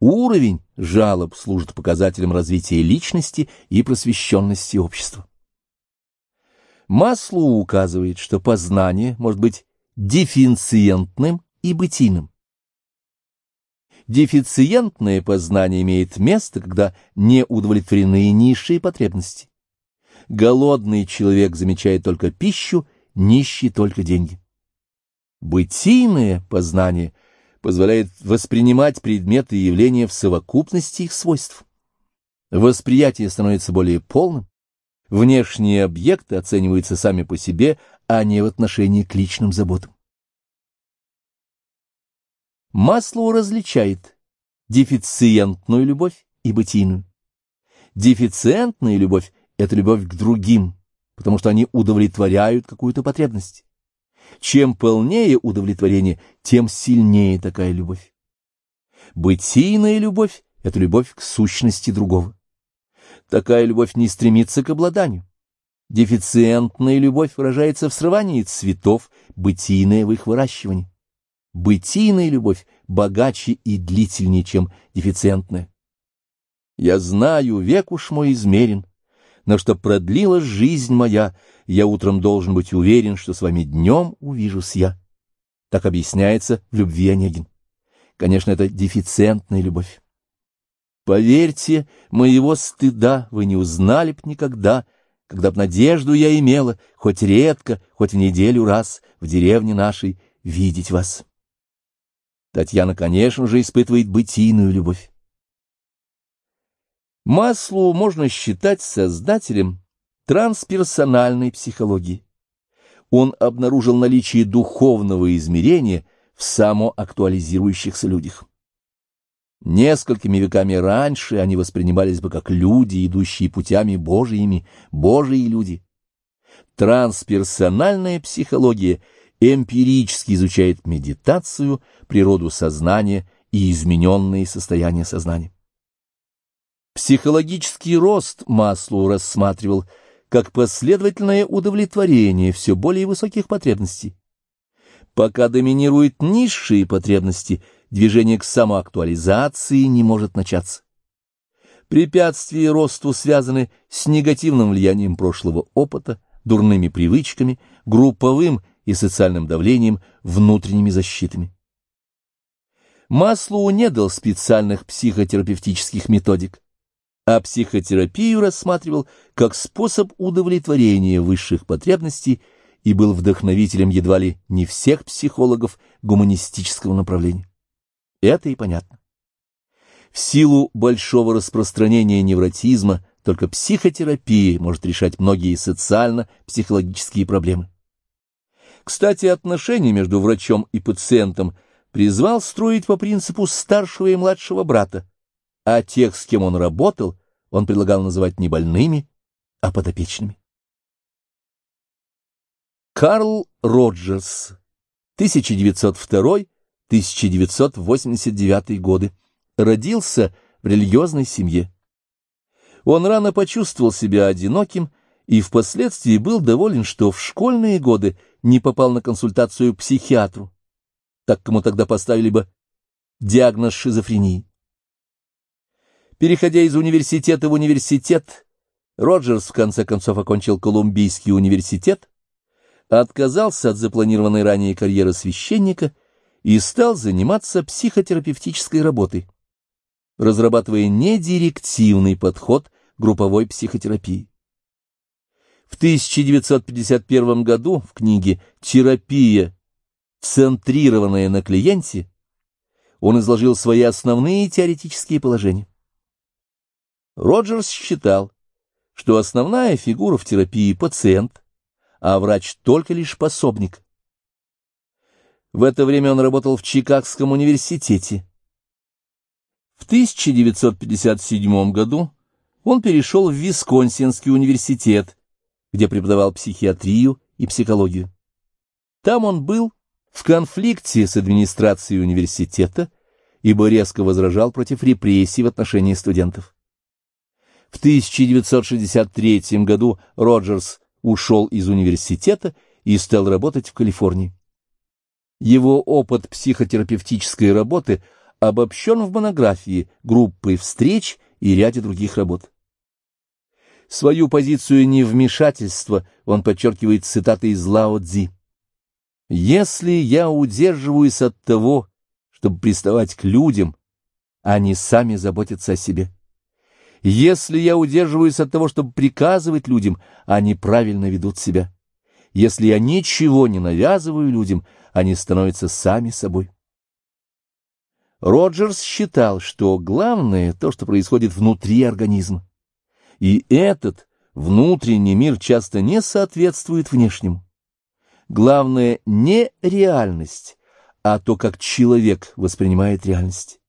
Уровень жалоб служит показателем развития личности и просвещенности общества. Маслоу указывает, что познание может быть дефициентным и бытийным. Дефициентное познание имеет место, когда не удовлетворены низшие потребности. Голодный человек замечает только пищу, нищий только деньги. Бытийное познание позволяет воспринимать предметы и явления в совокупности их свойств. Восприятие становится более полным, внешние объекты оцениваются сами по себе, а не в отношении к личным заботам. Маслоу различает дефициентную любовь и бытийную. Дефициентная любовь — это любовь к другим, потому что они удовлетворяют какую-то потребность. Чем полнее удовлетворение, тем сильнее такая любовь. Бытийная любовь — это любовь к сущности другого. Такая любовь не стремится к обладанию. Дефициентная любовь выражается в срывании цветов, бытийная в их выращивании. Бытийная любовь богаче и длительнее, чем дефициентная. Я знаю, век уж мой измерен, но что продлилась жизнь моя, я утром должен быть уверен, что с вами днем увижусь я. Так объясняется в любви Онегин. Конечно, это дефициентная любовь. Поверьте, моего стыда вы не узнали б никогда, когда б надежду я имела, хоть редко, хоть в неделю раз, в деревне нашей, видеть вас. Татьяна, конечно же, испытывает бытийную любовь. Маслу можно считать создателем трансперсональной психологии. Он обнаружил наличие духовного измерения в самоактуализирующихся людях. Несколькими веками раньше они воспринимались бы как люди, идущие путями Божиими, Божьи люди. Трансперсональная психология эмпирически изучает медитацию, природу сознания и измененные состояния сознания. Психологический рост Маслоу рассматривал как последовательное удовлетворение все более высоких потребностей. Пока доминируют низшие потребности – движение к самоактуализации не может начаться. Препятствия росту связаны с негативным влиянием прошлого опыта, дурными привычками, групповым и социальным давлением, внутренними защитами. Маслоу не дал специальных психотерапевтических методик, а психотерапию рассматривал как способ удовлетворения высших потребностей и был вдохновителем едва ли не всех психологов гуманистического направления. Это и понятно. В силу большого распространения невротизма только психотерапия может решать многие социально-психологические проблемы. Кстати, отношения между врачом и пациентом призвал строить по принципу старшего и младшего брата, а тех, с кем он работал, он предлагал называть не больными, а подопечными. Карл Роджерс, 1902 1989 годы, родился в религиозной семье. Он рано почувствовал себя одиноким и впоследствии был доволен, что в школьные годы не попал на консультацию к психиатру, так кому тогда поставили бы диагноз шизофрении. Переходя из университета в университет, Роджерс в конце концов окончил Колумбийский университет, отказался от запланированной ранее карьеры священника и стал заниматься психотерапевтической работой, разрабатывая недирективный подход групповой психотерапии. В 1951 году в книге «Терапия, центрированная на клиенте» он изложил свои основные теоретические положения. Роджерс считал, что основная фигура в терапии – пациент, а врач только лишь пособник. В это время он работал в Чикагском университете. В 1957 году он перешел в Висконсинский университет, где преподавал психиатрию и психологию. Там он был в конфликте с администрацией университета, ибо резко возражал против репрессий в отношении студентов. В 1963 году Роджерс ушел из университета и стал работать в Калифорнии. Его опыт психотерапевтической работы обобщен в монографии группы встреч и ряде других работ. Свою позицию невмешательства он подчеркивает цитатой из Лао Цзи. «Если я удерживаюсь от того, чтобы приставать к людям, они сами заботятся о себе. Если я удерживаюсь от того, чтобы приказывать людям, они правильно ведут себя. Если я ничего не навязываю людям, они становятся сами собой. Роджерс считал, что главное то, что происходит внутри организма. И этот внутренний мир часто не соответствует внешнему. Главное не реальность, а то, как человек воспринимает реальность.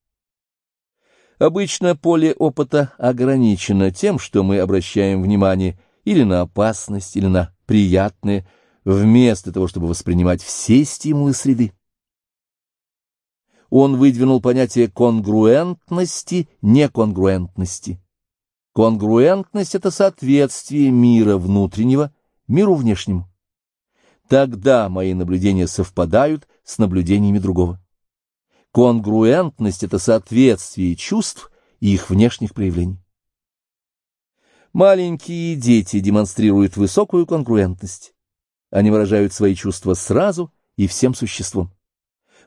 Обычно поле опыта ограничено тем, что мы обращаем внимание или на опасность, или на приятное, вместо того, чтобы воспринимать все стимулы среды. Он выдвинул понятие конгруентности, неконгруентности. Конгруентность — это соответствие мира внутреннего миру внешнему. Тогда мои наблюдения совпадают с наблюдениями другого. Конгруентность — это соответствие чувств и их внешних проявлений. Маленькие дети демонстрируют высокую конгруентность. Они выражают свои чувства сразу и всем существом.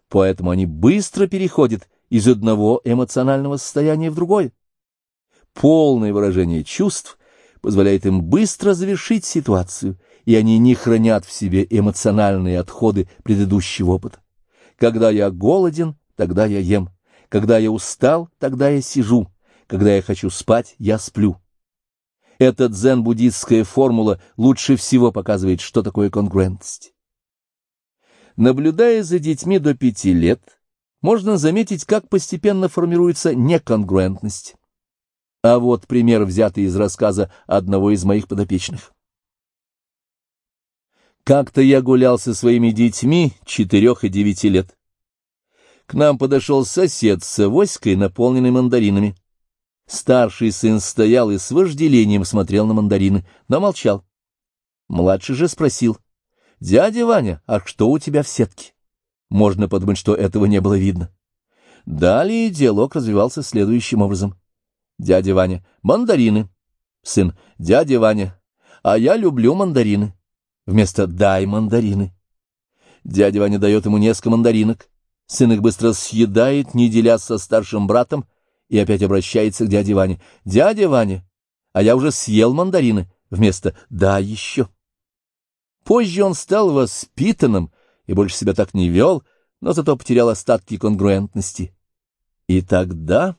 Поэтому они быстро переходят из одного эмоционального состояния в другое. Полное выражение чувств позволяет им быстро завершить ситуацию, и они не хранят в себе эмоциональные отходы предыдущего опыта. Когда я голоден, тогда я ем. Когда я устал, тогда я сижу. Когда я хочу спать, я сплю. Эта дзен-буддистская формула лучше всего показывает, что такое конгруентность. Наблюдая за детьми до пяти лет, можно заметить, как постепенно формируется неконгруентность. А вот пример, взятый из рассказа одного из моих подопечных. Как-то я гулял со своими детьми четырех и девяти лет. К нам подошел сосед с авоськой, наполненной мандаринами. Старший сын стоял и с вожделением смотрел на мандарины, но молчал. Младший же спросил, «Дядя Ваня, а что у тебя в сетке?» Можно подумать, что этого не было видно. Далее диалог развивался следующим образом. Дядя Ваня, мандарины. Сын, дядя Ваня, а я люблю мандарины. Вместо «дай мандарины». Дядя Ваня дает ему несколько мандаринок. Сын их быстро съедает, не деля со старшим братом, и опять обращается к дяде Ване. «Дядя Ваня, а я уже съел мандарины» вместо «да еще». Позже он стал воспитанным и больше себя так не вел, но зато потерял остатки конгруентности. И тогда...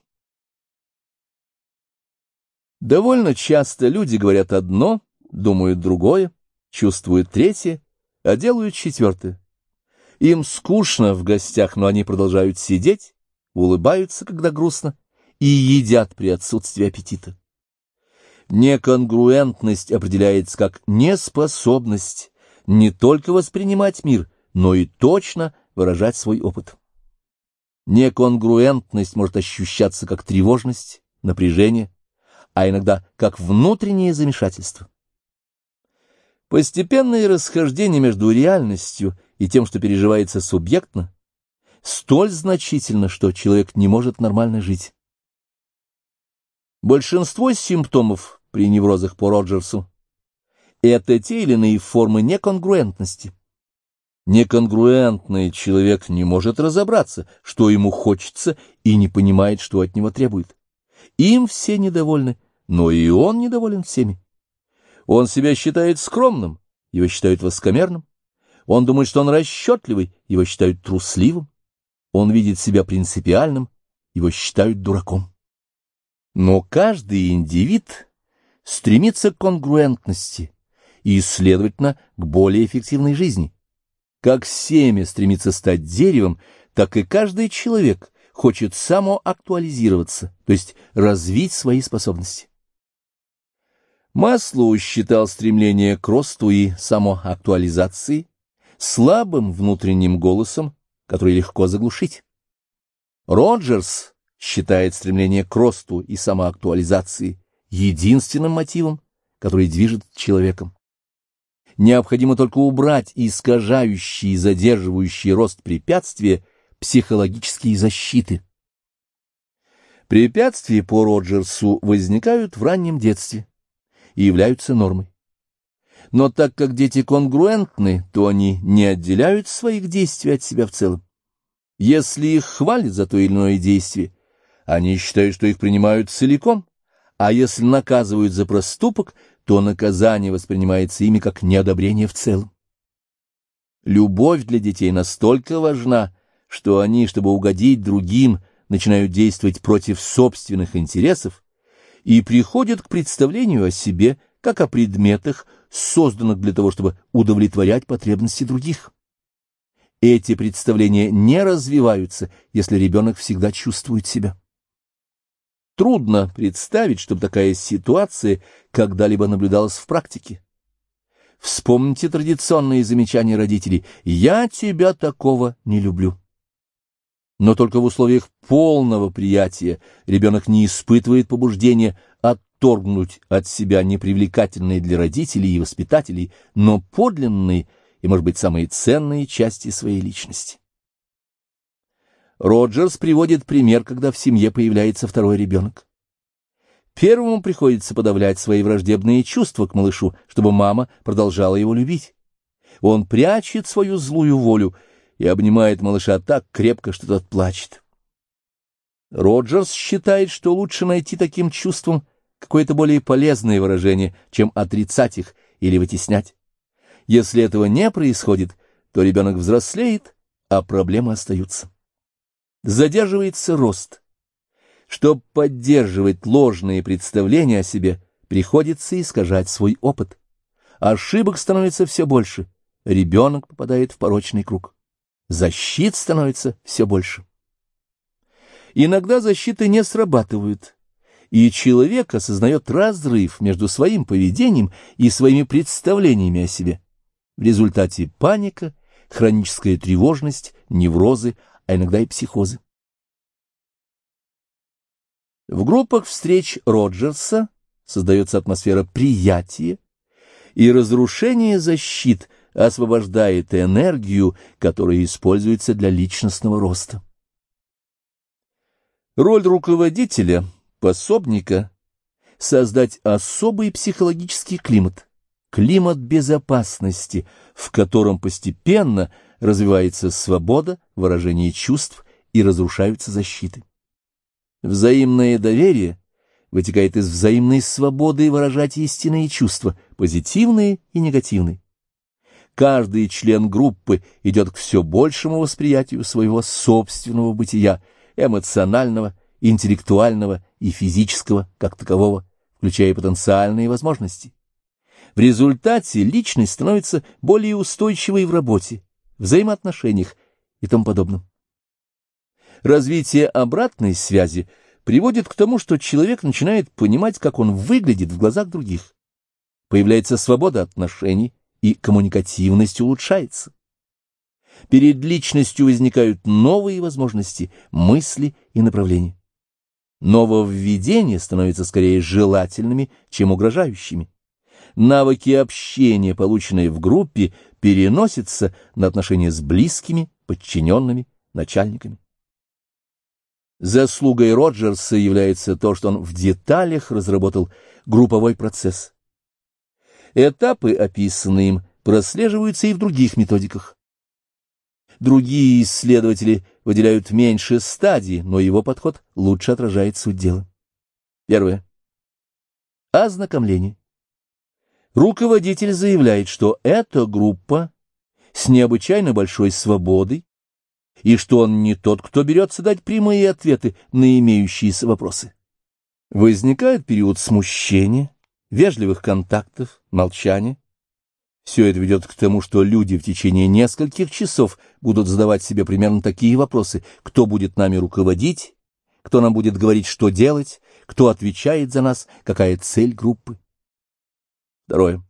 Довольно часто люди говорят одно, думают другое, чувствуют третье, а делают четвертое. Им скучно в гостях, но они продолжают сидеть, улыбаются, когда грустно, и едят при отсутствии аппетита. Неконгруентность определяется как неспособность не только воспринимать мир, но и точно выражать свой опыт. Неконгруентность может ощущаться как тревожность, напряжение, а иногда как внутреннее замешательство. Постепенное расхождение между реальностью и тем, что переживается субъектно, столь значительно, что человек не может нормально жить. Большинство симптомов при неврозах по Роджерсу — это те или иные формы неконгруентности. Неконгруентный человек не может разобраться, что ему хочется, и не понимает, что от него требует. Им все недовольны, но и он недоволен всеми. Он себя считает скромным, его считают воскомерным. Он думает, что он расчетливый, его считают трусливым. Он видит себя принципиальным, его считают дураком. Но каждый индивид стремится к конгруентности и, следовательно, к более эффективной жизни. Как семя стремится стать деревом, так и каждый человек хочет самоактуализироваться, то есть развить свои способности. Маслоу считал стремление к росту и самоактуализации слабым внутренним голосом, который легко заглушить. Роджерс считает стремление к росту и самоактуализации единственным мотивом, который движет человеком. Необходимо только убрать искажающие и задерживающие рост препятствия психологические защиты. Препятствия по Роджерсу возникают в раннем детстве и являются нормой. Но так как дети конгруентны, то они не отделяют своих действий от себя в целом. Если их хвалят за то или иное действие, они считают, что их принимают целиком, а если наказывают за проступок, то наказание воспринимается ими как неодобрение в целом. Любовь для детей настолько важна, что они, чтобы угодить другим, начинают действовать против собственных интересов и приходят к представлению о себе как о предметах, созданных для того, чтобы удовлетворять потребности других. Эти представления не развиваются, если ребенок всегда чувствует себя. Трудно представить, чтобы такая ситуация когда-либо наблюдалась в практике. Вспомните традиционные замечания родителей «Я тебя такого не люблю». Но только в условиях полного приятия ребенок не испытывает побуждения отторгнуть от себя непривлекательные для родителей и воспитателей, но подлинные и, может быть, самые ценные части своей личности. Роджерс приводит пример, когда в семье появляется второй ребенок. Первому приходится подавлять свои враждебные чувства к малышу, чтобы мама продолжала его любить. Он прячет свою злую волю и обнимает малыша так крепко, что тот плачет. Роджерс считает, что лучше найти таким чувством какое-то более полезное выражение, чем отрицать их или вытеснять. Если этого не происходит, то ребенок взрослеет, а проблемы остаются. Задерживается рост. Чтобы поддерживать ложные представления о себе, приходится искажать свой опыт. Ошибок становится все больше, ребенок попадает в порочный круг. Защит становится все больше. Иногда защиты не срабатывают, и человек осознает разрыв между своим поведением и своими представлениями о себе. В результате паника, хроническая тревожность, неврозы, а иногда и психозы. В группах встреч Роджерса создается атмосфера приятия, и разрушение защит освобождает энергию, которая используется для личностного роста. Роль руководителя, пособника — создать особый психологический климат, климат безопасности, в котором постепенно развивается свобода выражения чувств и разрушаются защиты. Взаимное доверие вытекает из взаимной свободы выражать истинные чувства, позитивные и негативные. Каждый член группы идет к все большему восприятию своего собственного бытия, эмоционального, интеллектуального и физического как такового, включая потенциальные возможности. В результате личность становится более устойчивой в работе, взаимоотношениях и тому подобном. Развитие обратной связи приводит к тому, что человек начинает понимать, как он выглядит в глазах других. Появляется свобода отношений, и коммуникативность улучшается. Перед личностью возникают новые возможности, мысли и направления. Нововведения становятся скорее желательными, чем угрожающими. Навыки общения, полученные в группе, переносятся на отношения с близкими, подчиненными, начальниками. Заслугой Роджерса является то, что он в деталях разработал групповой процесс. Этапы, описанные им, прослеживаются и в других методиках. Другие исследователи выделяют меньше стадий, но его подход лучше отражает суть дела. Первое. Ознакомление. Руководитель заявляет, что эта группа с необычайно большой свободой и что он не тот, кто берется дать прямые ответы на имеющиеся вопросы. Возникает период смущения, вежливых контактов, молчания. Все это ведет к тому, что люди в течение нескольких часов будут задавать себе примерно такие вопросы. Кто будет нами руководить? Кто нам будет говорить, что делать? Кто отвечает за нас? Какая цель группы? Второе.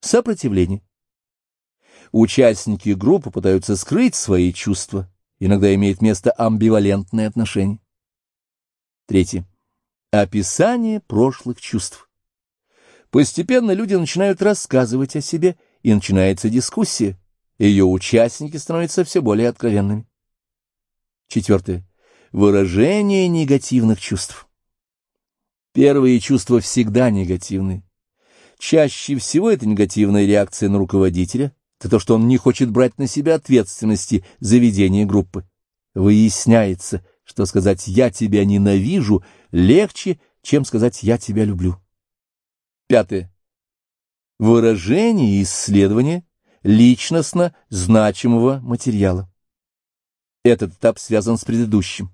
Сопротивление. Участники группы пытаются скрыть свои чувства. Иногда имеет место амбивалентное отношение. Третье. Описание прошлых чувств. Постепенно люди начинают рассказывать о себе, и начинается дискуссия. Ее участники становятся все более откровенными. Четвертое. Выражение негативных чувств. Первые чувства всегда негативны. Чаще всего это негативная реакция на руководителя, это то, что он не хочет брать на себя ответственности за ведение группы. Выясняется, что сказать «я тебя ненавижу» легче, чем сказать «я тебя люблю». Пятое. Выражение и исследование личностно значимого материала. Этот этап связан с предыдущим.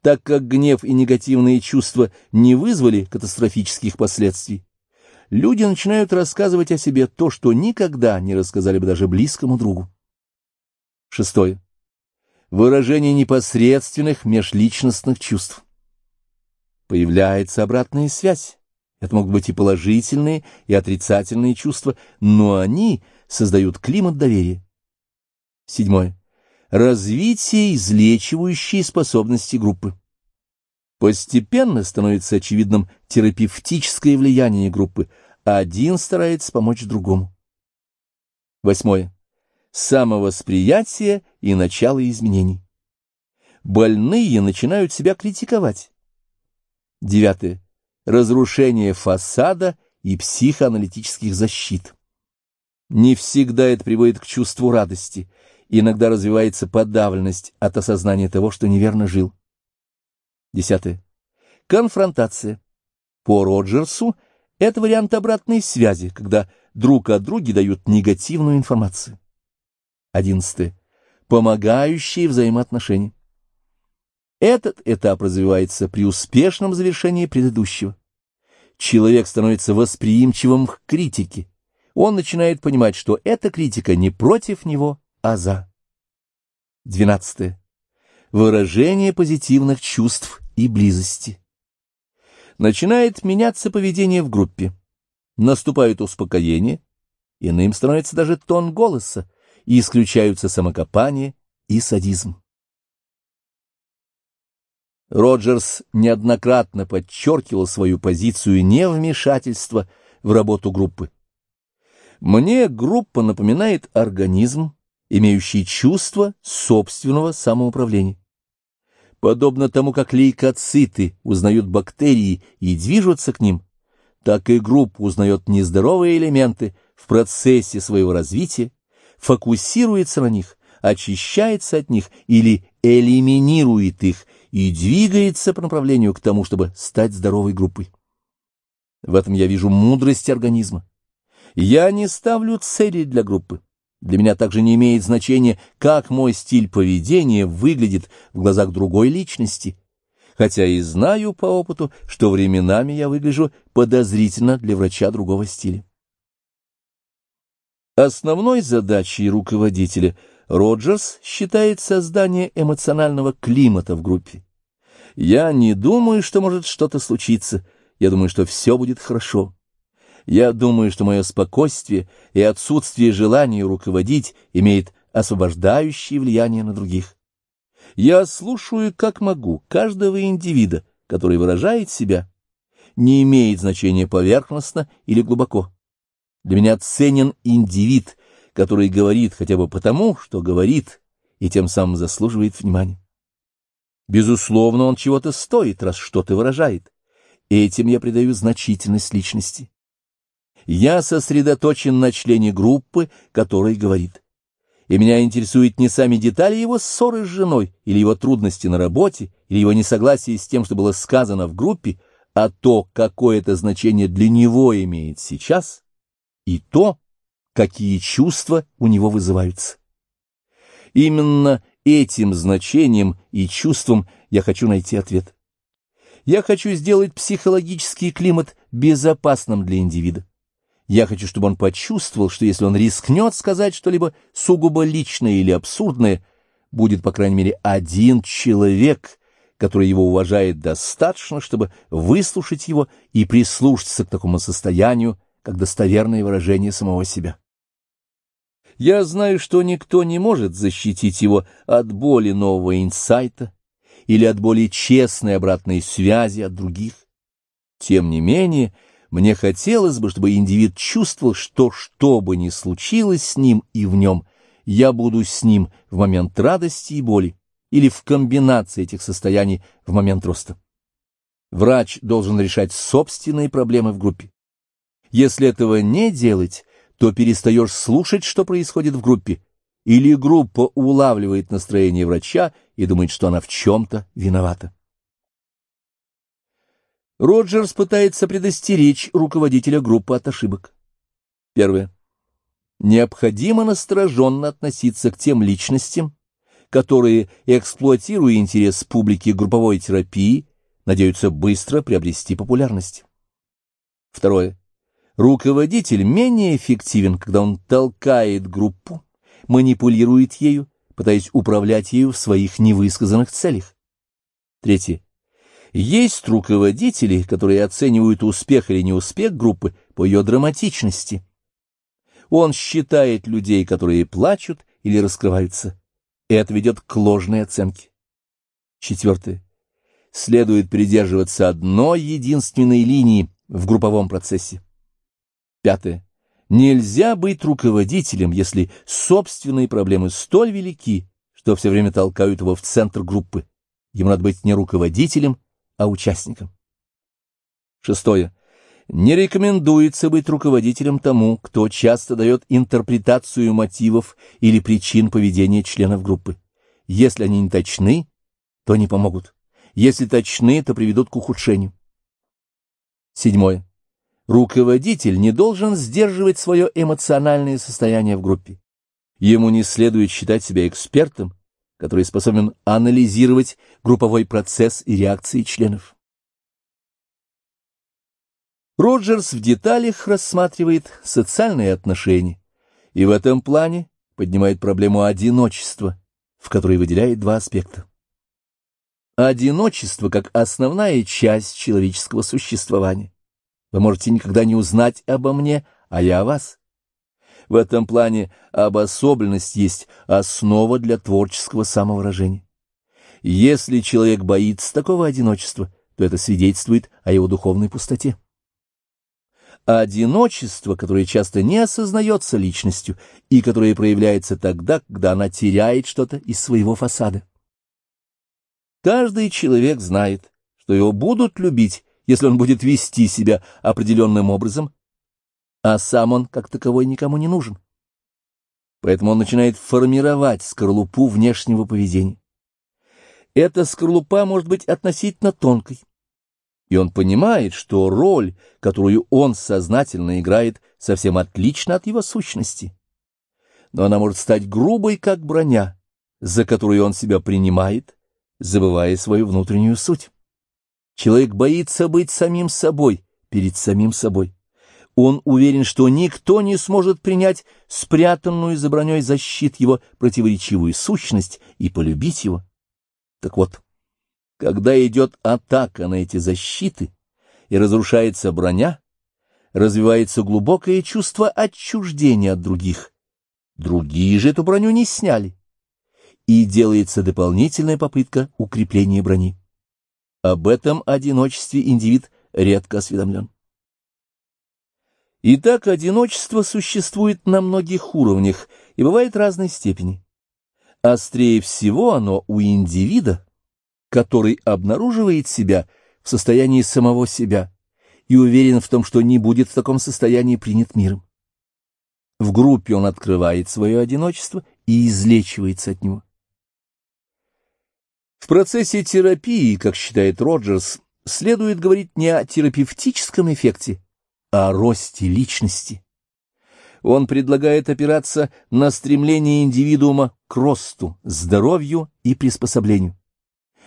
Так как гнев и негативные чувства не вызвали катастрофических последствий, люди начинают рассказывать о себе то, что никогда не рассказали бы даже близкому другу. Шестое. Выражение непосредственных межличностных чувств. Появляется обратная связь. Это могут быть и положительные, и отрицательные чувства, но они создают климат доверия. Седьмое. развитие излечивающей способности группы. Постепенно становится очевидным терапевтическое влияние группы, а один старается помочь другому. Восьмое. Самовосприятие и начало изменений. Больные начинают себя критиковать. Девятое. Разрушение фасада и психоаналитических защит. Не всегда это приводит к чувству радости, иногда развивается подавленность от осознания того, что неверно жил. Десятое. Конфронтация. По Роджерсу это вариант обратной связи, когда друг о друге дают негативную информацию. Одиннадцатое. Помогающие взаимоотношения. Этот этап развивается при успешном завершении предыдущего. Человек становится восприимчивым к критике. Он начинает понимать, что эта критика не против него, а за. Двенадцатое. Выражение позитивных чувств и близости. Начинает меняться поведение в группе. Наступает успокоение, иным становится даже тон голоса, и исключаются самокопание и садизм. Роджерс неоднократно подчеркивал свою позицию невмешательства в работу группы. Мне группа напоминает организм, имеющий чувство собственного самоуправления. Подобно тому, как лейкоциты узнают бактерии и движутся к ним, так и группа узнает нездоровые элементы в процессе своего развития, фокусируется на них, очищается от них или элиминирует их и двигается по направлению к тому, чтобы стать здоровой группой. В этом я вижу мудрость организма. Я не ставлю цели для группы. Для меня также не имеет значения, как мой стиль поведения выглядит в глазах другой личности, хотя и знаю по опыту, что временами я выгляжу подозрительно для врача другого стиля. Основной задачей руководителя Роджерс считает создание эмоционального климата в группе. Я не думаю, что может что-то случиться, я думаю, что все будет хорошо. Я думаю, что мое спокойствие и отсутствие желания руководить имеет освобождающее влияние на других. Я слушаю, как могу, каждого индивида, который выражает себя, не имеет значения поверхностно или глубоко. Для меня ценен индивид, который говорит хотя бы потому, что говорит, и тем самым заслуживает внимания. Безусловно, он чего-то стоит, раз что-то выражает. Этим я придаю значительность личности. Я сосредоточен на члене группы, который говорит. И меня интересуют не сами детали его ссоры с женой, или его трудности на работе, или его несогласие с тем, что было сказано в группе, а то, какое это значение для него имеет сейчас, и то, какие чувства у него вызываются. Именно этим значением и чувством я хочу найти ответ. Я хочу сделать психологический климат безопасным для индивида. Я хочу, чтобы он почувствовал, что если он рискнет сказать что-либо сугубо личное или абсурдное, будет, по крайней мере, один человек, который его уважает достаточно, чтобы выслушать его и прислушаться к такому состоянию, как достоверное выражение самого себя. Я знаю, что никто не может защитить его от боли нового инсайта или от более честной обратной связи от других. Тем не менее, мне хотелось бы, чтобы индивид чувствовал, что что бы ни случилось с ним и в нем, я буду с ним в момент радости и боли или в комбинации этих состояний в момент роста. Врач должен решать собственные проблемы в группе. Если этого не делать, то перестаешь слушать, что происходит в группе, или группа улавливает настроение врача и думает, что она в чем-то виновата. Роджерс пытается предостеречь руководителя группы от ошибок. Первое. Необходимо настороженно относиться к тем личностям, которые, эксплуатируя интерес публики групповой терапии, надеются быстро приобрести популярность. Второе. Руководитель менее эффективен, когда он толкает группу, манипулирует ею, пытаясь управлять ею в своих невысказанных целях. Третье. Есть руководители, которые оценивают успех или неуспех группы по ее драматичности. Он считает людей, которые плачут или раскрываются. Это ведет к ложной оценке. Четвертое. Следует придерживаться одной единственной линии в групповом процессе. Пятое. Нельзя быть руководителем, если собственные проблемы столь велики, что все время толкают его в центр группы. Ему надо быть не руководителем, а участником. Шестое. Не рекомендуется быть руководителем тому, кто часто дает интерпретацию мотивов или причин поведения членов группы. Если они не точны, то не помогут. Если точны, то приведут к ухудшению. Седьмое. Руководитель не должен сдерживать свое эмоциональное состояние в группе. Ему не следует считать себя экспертом, который способен анализировать групповой процесс и реакции членов. Роджерс в деталях рассматривает социальные отношения и в этом плане поднимает проблему одиночества, в которой выделяет два аспекта. Одиночество как основная часть человеческого существования. Вы можете никогда не узнать обо мне, а я о вас. В этом плане обособленность есть основа для творческого самовыражения. Если человек боится такого одиночества, то это свидетельствует о его духовной пустоте. Одиночество, которое часто не осознается личностью и которое проявляется тогда, когда она теряет что-то из своего фасада. Каждый человек знает, что его будут любить, если он будет вести себя определенным образом, а сам он как таковой никому не нужен. Поэтому он начинает формировать скорлупу внешнего поведения. Эта скорлупа может быть относительно тонкой, и он понимает, что роль, которую он сознательно играет, совсем отлична от его сущности. Но она может стать грубой, как броня, за которую он себя принимает, забывая свою внутреннюю суть. Человек боится быть самим собой перед самим собой. Он уверен, что никто не сможет принять спрятанную за броней защит его противоречивую сущность и полюбить его. Так вот, когда идет атака на эти защиты и разрушается броня, развивается глубокое чувство отчуждения от других. Другие же эту броню не сняли. И делается дополнительная попытка укрепления брони. Об этом одиночестве индивид редко осведомлен. Итак, одиночество существует на многих уровнях и бывает разной степени. Острее всего оно у индивида, который обнаруживает себя в состоянии самого себя и уверен в том, что не будет в таком состоянии принят миром. В группе он открывает свое одиночество и излечивается от него. В процессе терапии, как считает Роджерс, следует говорить не о терапевтическом эффекте, а о росте личности. Он предлагает опираться на стремление индивидуума к росту, здоровью и приспособлению.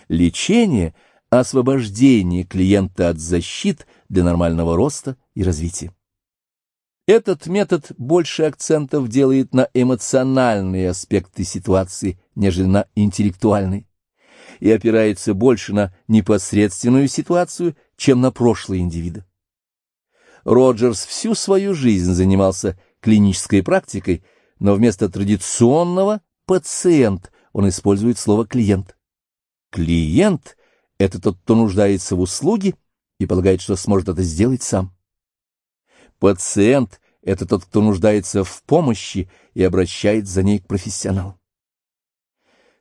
Лечение – освобождение клиента от защит для нормального роста и развития. Этот метод больше акцентов делает на эмоциональные аспекты ситуации, нежели на интеллектуальные, и опирается больше на непосредственную ситуацию, чем на прошлое индивида. Роджерс всю свою жизнь занимался клинической практикой, но вместо традиционного «пациент» он использует слово «клиент». Клиент — это тот, кто нуждается в услуге и полагает, что сможет это сделать сам. Пациент — это тот, кто нуждается в помощи и обращает за ней к профессионалу.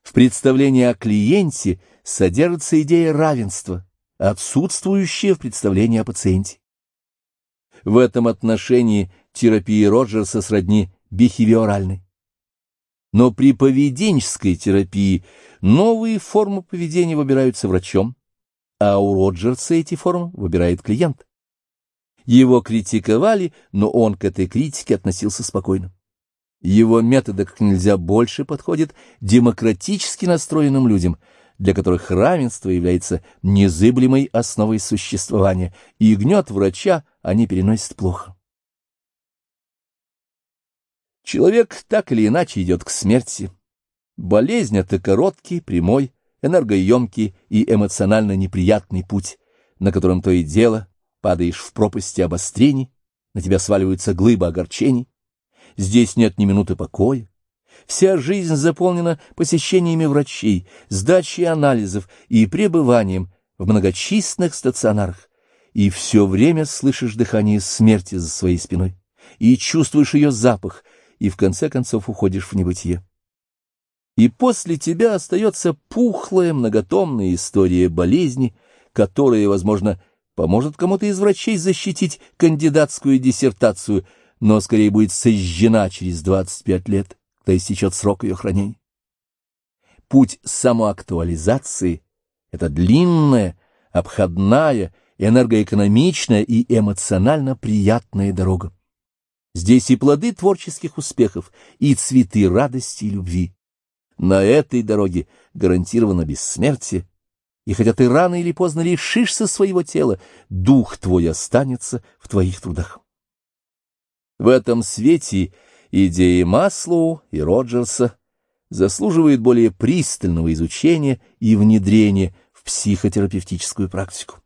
В представлении о клиенте содержится идея равенства, отсутствующая в представлении о пациенте. В этом отношении терапия Роджерса сродни бихевиоральной. Но при поведенческой терапии новые формы поведения выбираются врачом, а у Роджерса эти формы выбирает клиент. Его критиковали, но он к этой критике относился спокойно. Его методы как нельзя больше подходят демократически настроенным людям, для которых равенство является незыблемой основой существования, и гнет врача они переносят плохо. Человек так или иначе идет к смерти. Болезнь — это короткий, прямой, энергоемкий и эмоционально неприятный путь, на котором то и дело падаешь в пропасти обострений, на тебя сваливаются глыбы огорчений. Здесь нет ни минуты покоя. Вся жизнь заполнена посещениями врачей, сдачей анализов и пребыванием в многочисленных стационарах. И все время слышишь дыхание смерти за своей спиной, и чувствуешь ее запах, и в конце концов уходишь в небытие. И после тебя остается пухлая многотомная история болезни, которая, возможно, поможет кому-то из врачей защитить кандидатскую диссертацию, но скорее будет сожжена через 25 лет, когда истечет срок ее хранения. Путь самоактуализации — это длинная, обходная, энергоэкономичная и эмоционально приятная дорога. Здесь и плоды творческих успехов, и цветы радости и любви. На этой дороге гарантировано бессмертие, и хотя ты рано или поздно лишишься своего тела, дух твой останется в твоих трудах. В этом свете идеи Маслоу и Роджерса заслуживают более пристального изучения и внедрения в психотерапевтическую практику.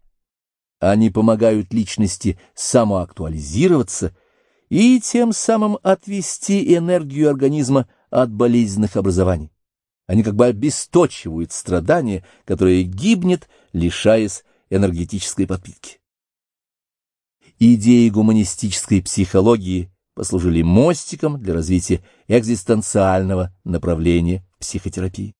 Они помогают личности самоактуализироваться и тем самым отвести энергию организма от болезненных образований. Они как бы обесточивают страдание, которое гибнет, лишаясь энергетической подпитки. Идеи гуманистической психологии послужили мостиком для развития экзистенциального направления психотерапии.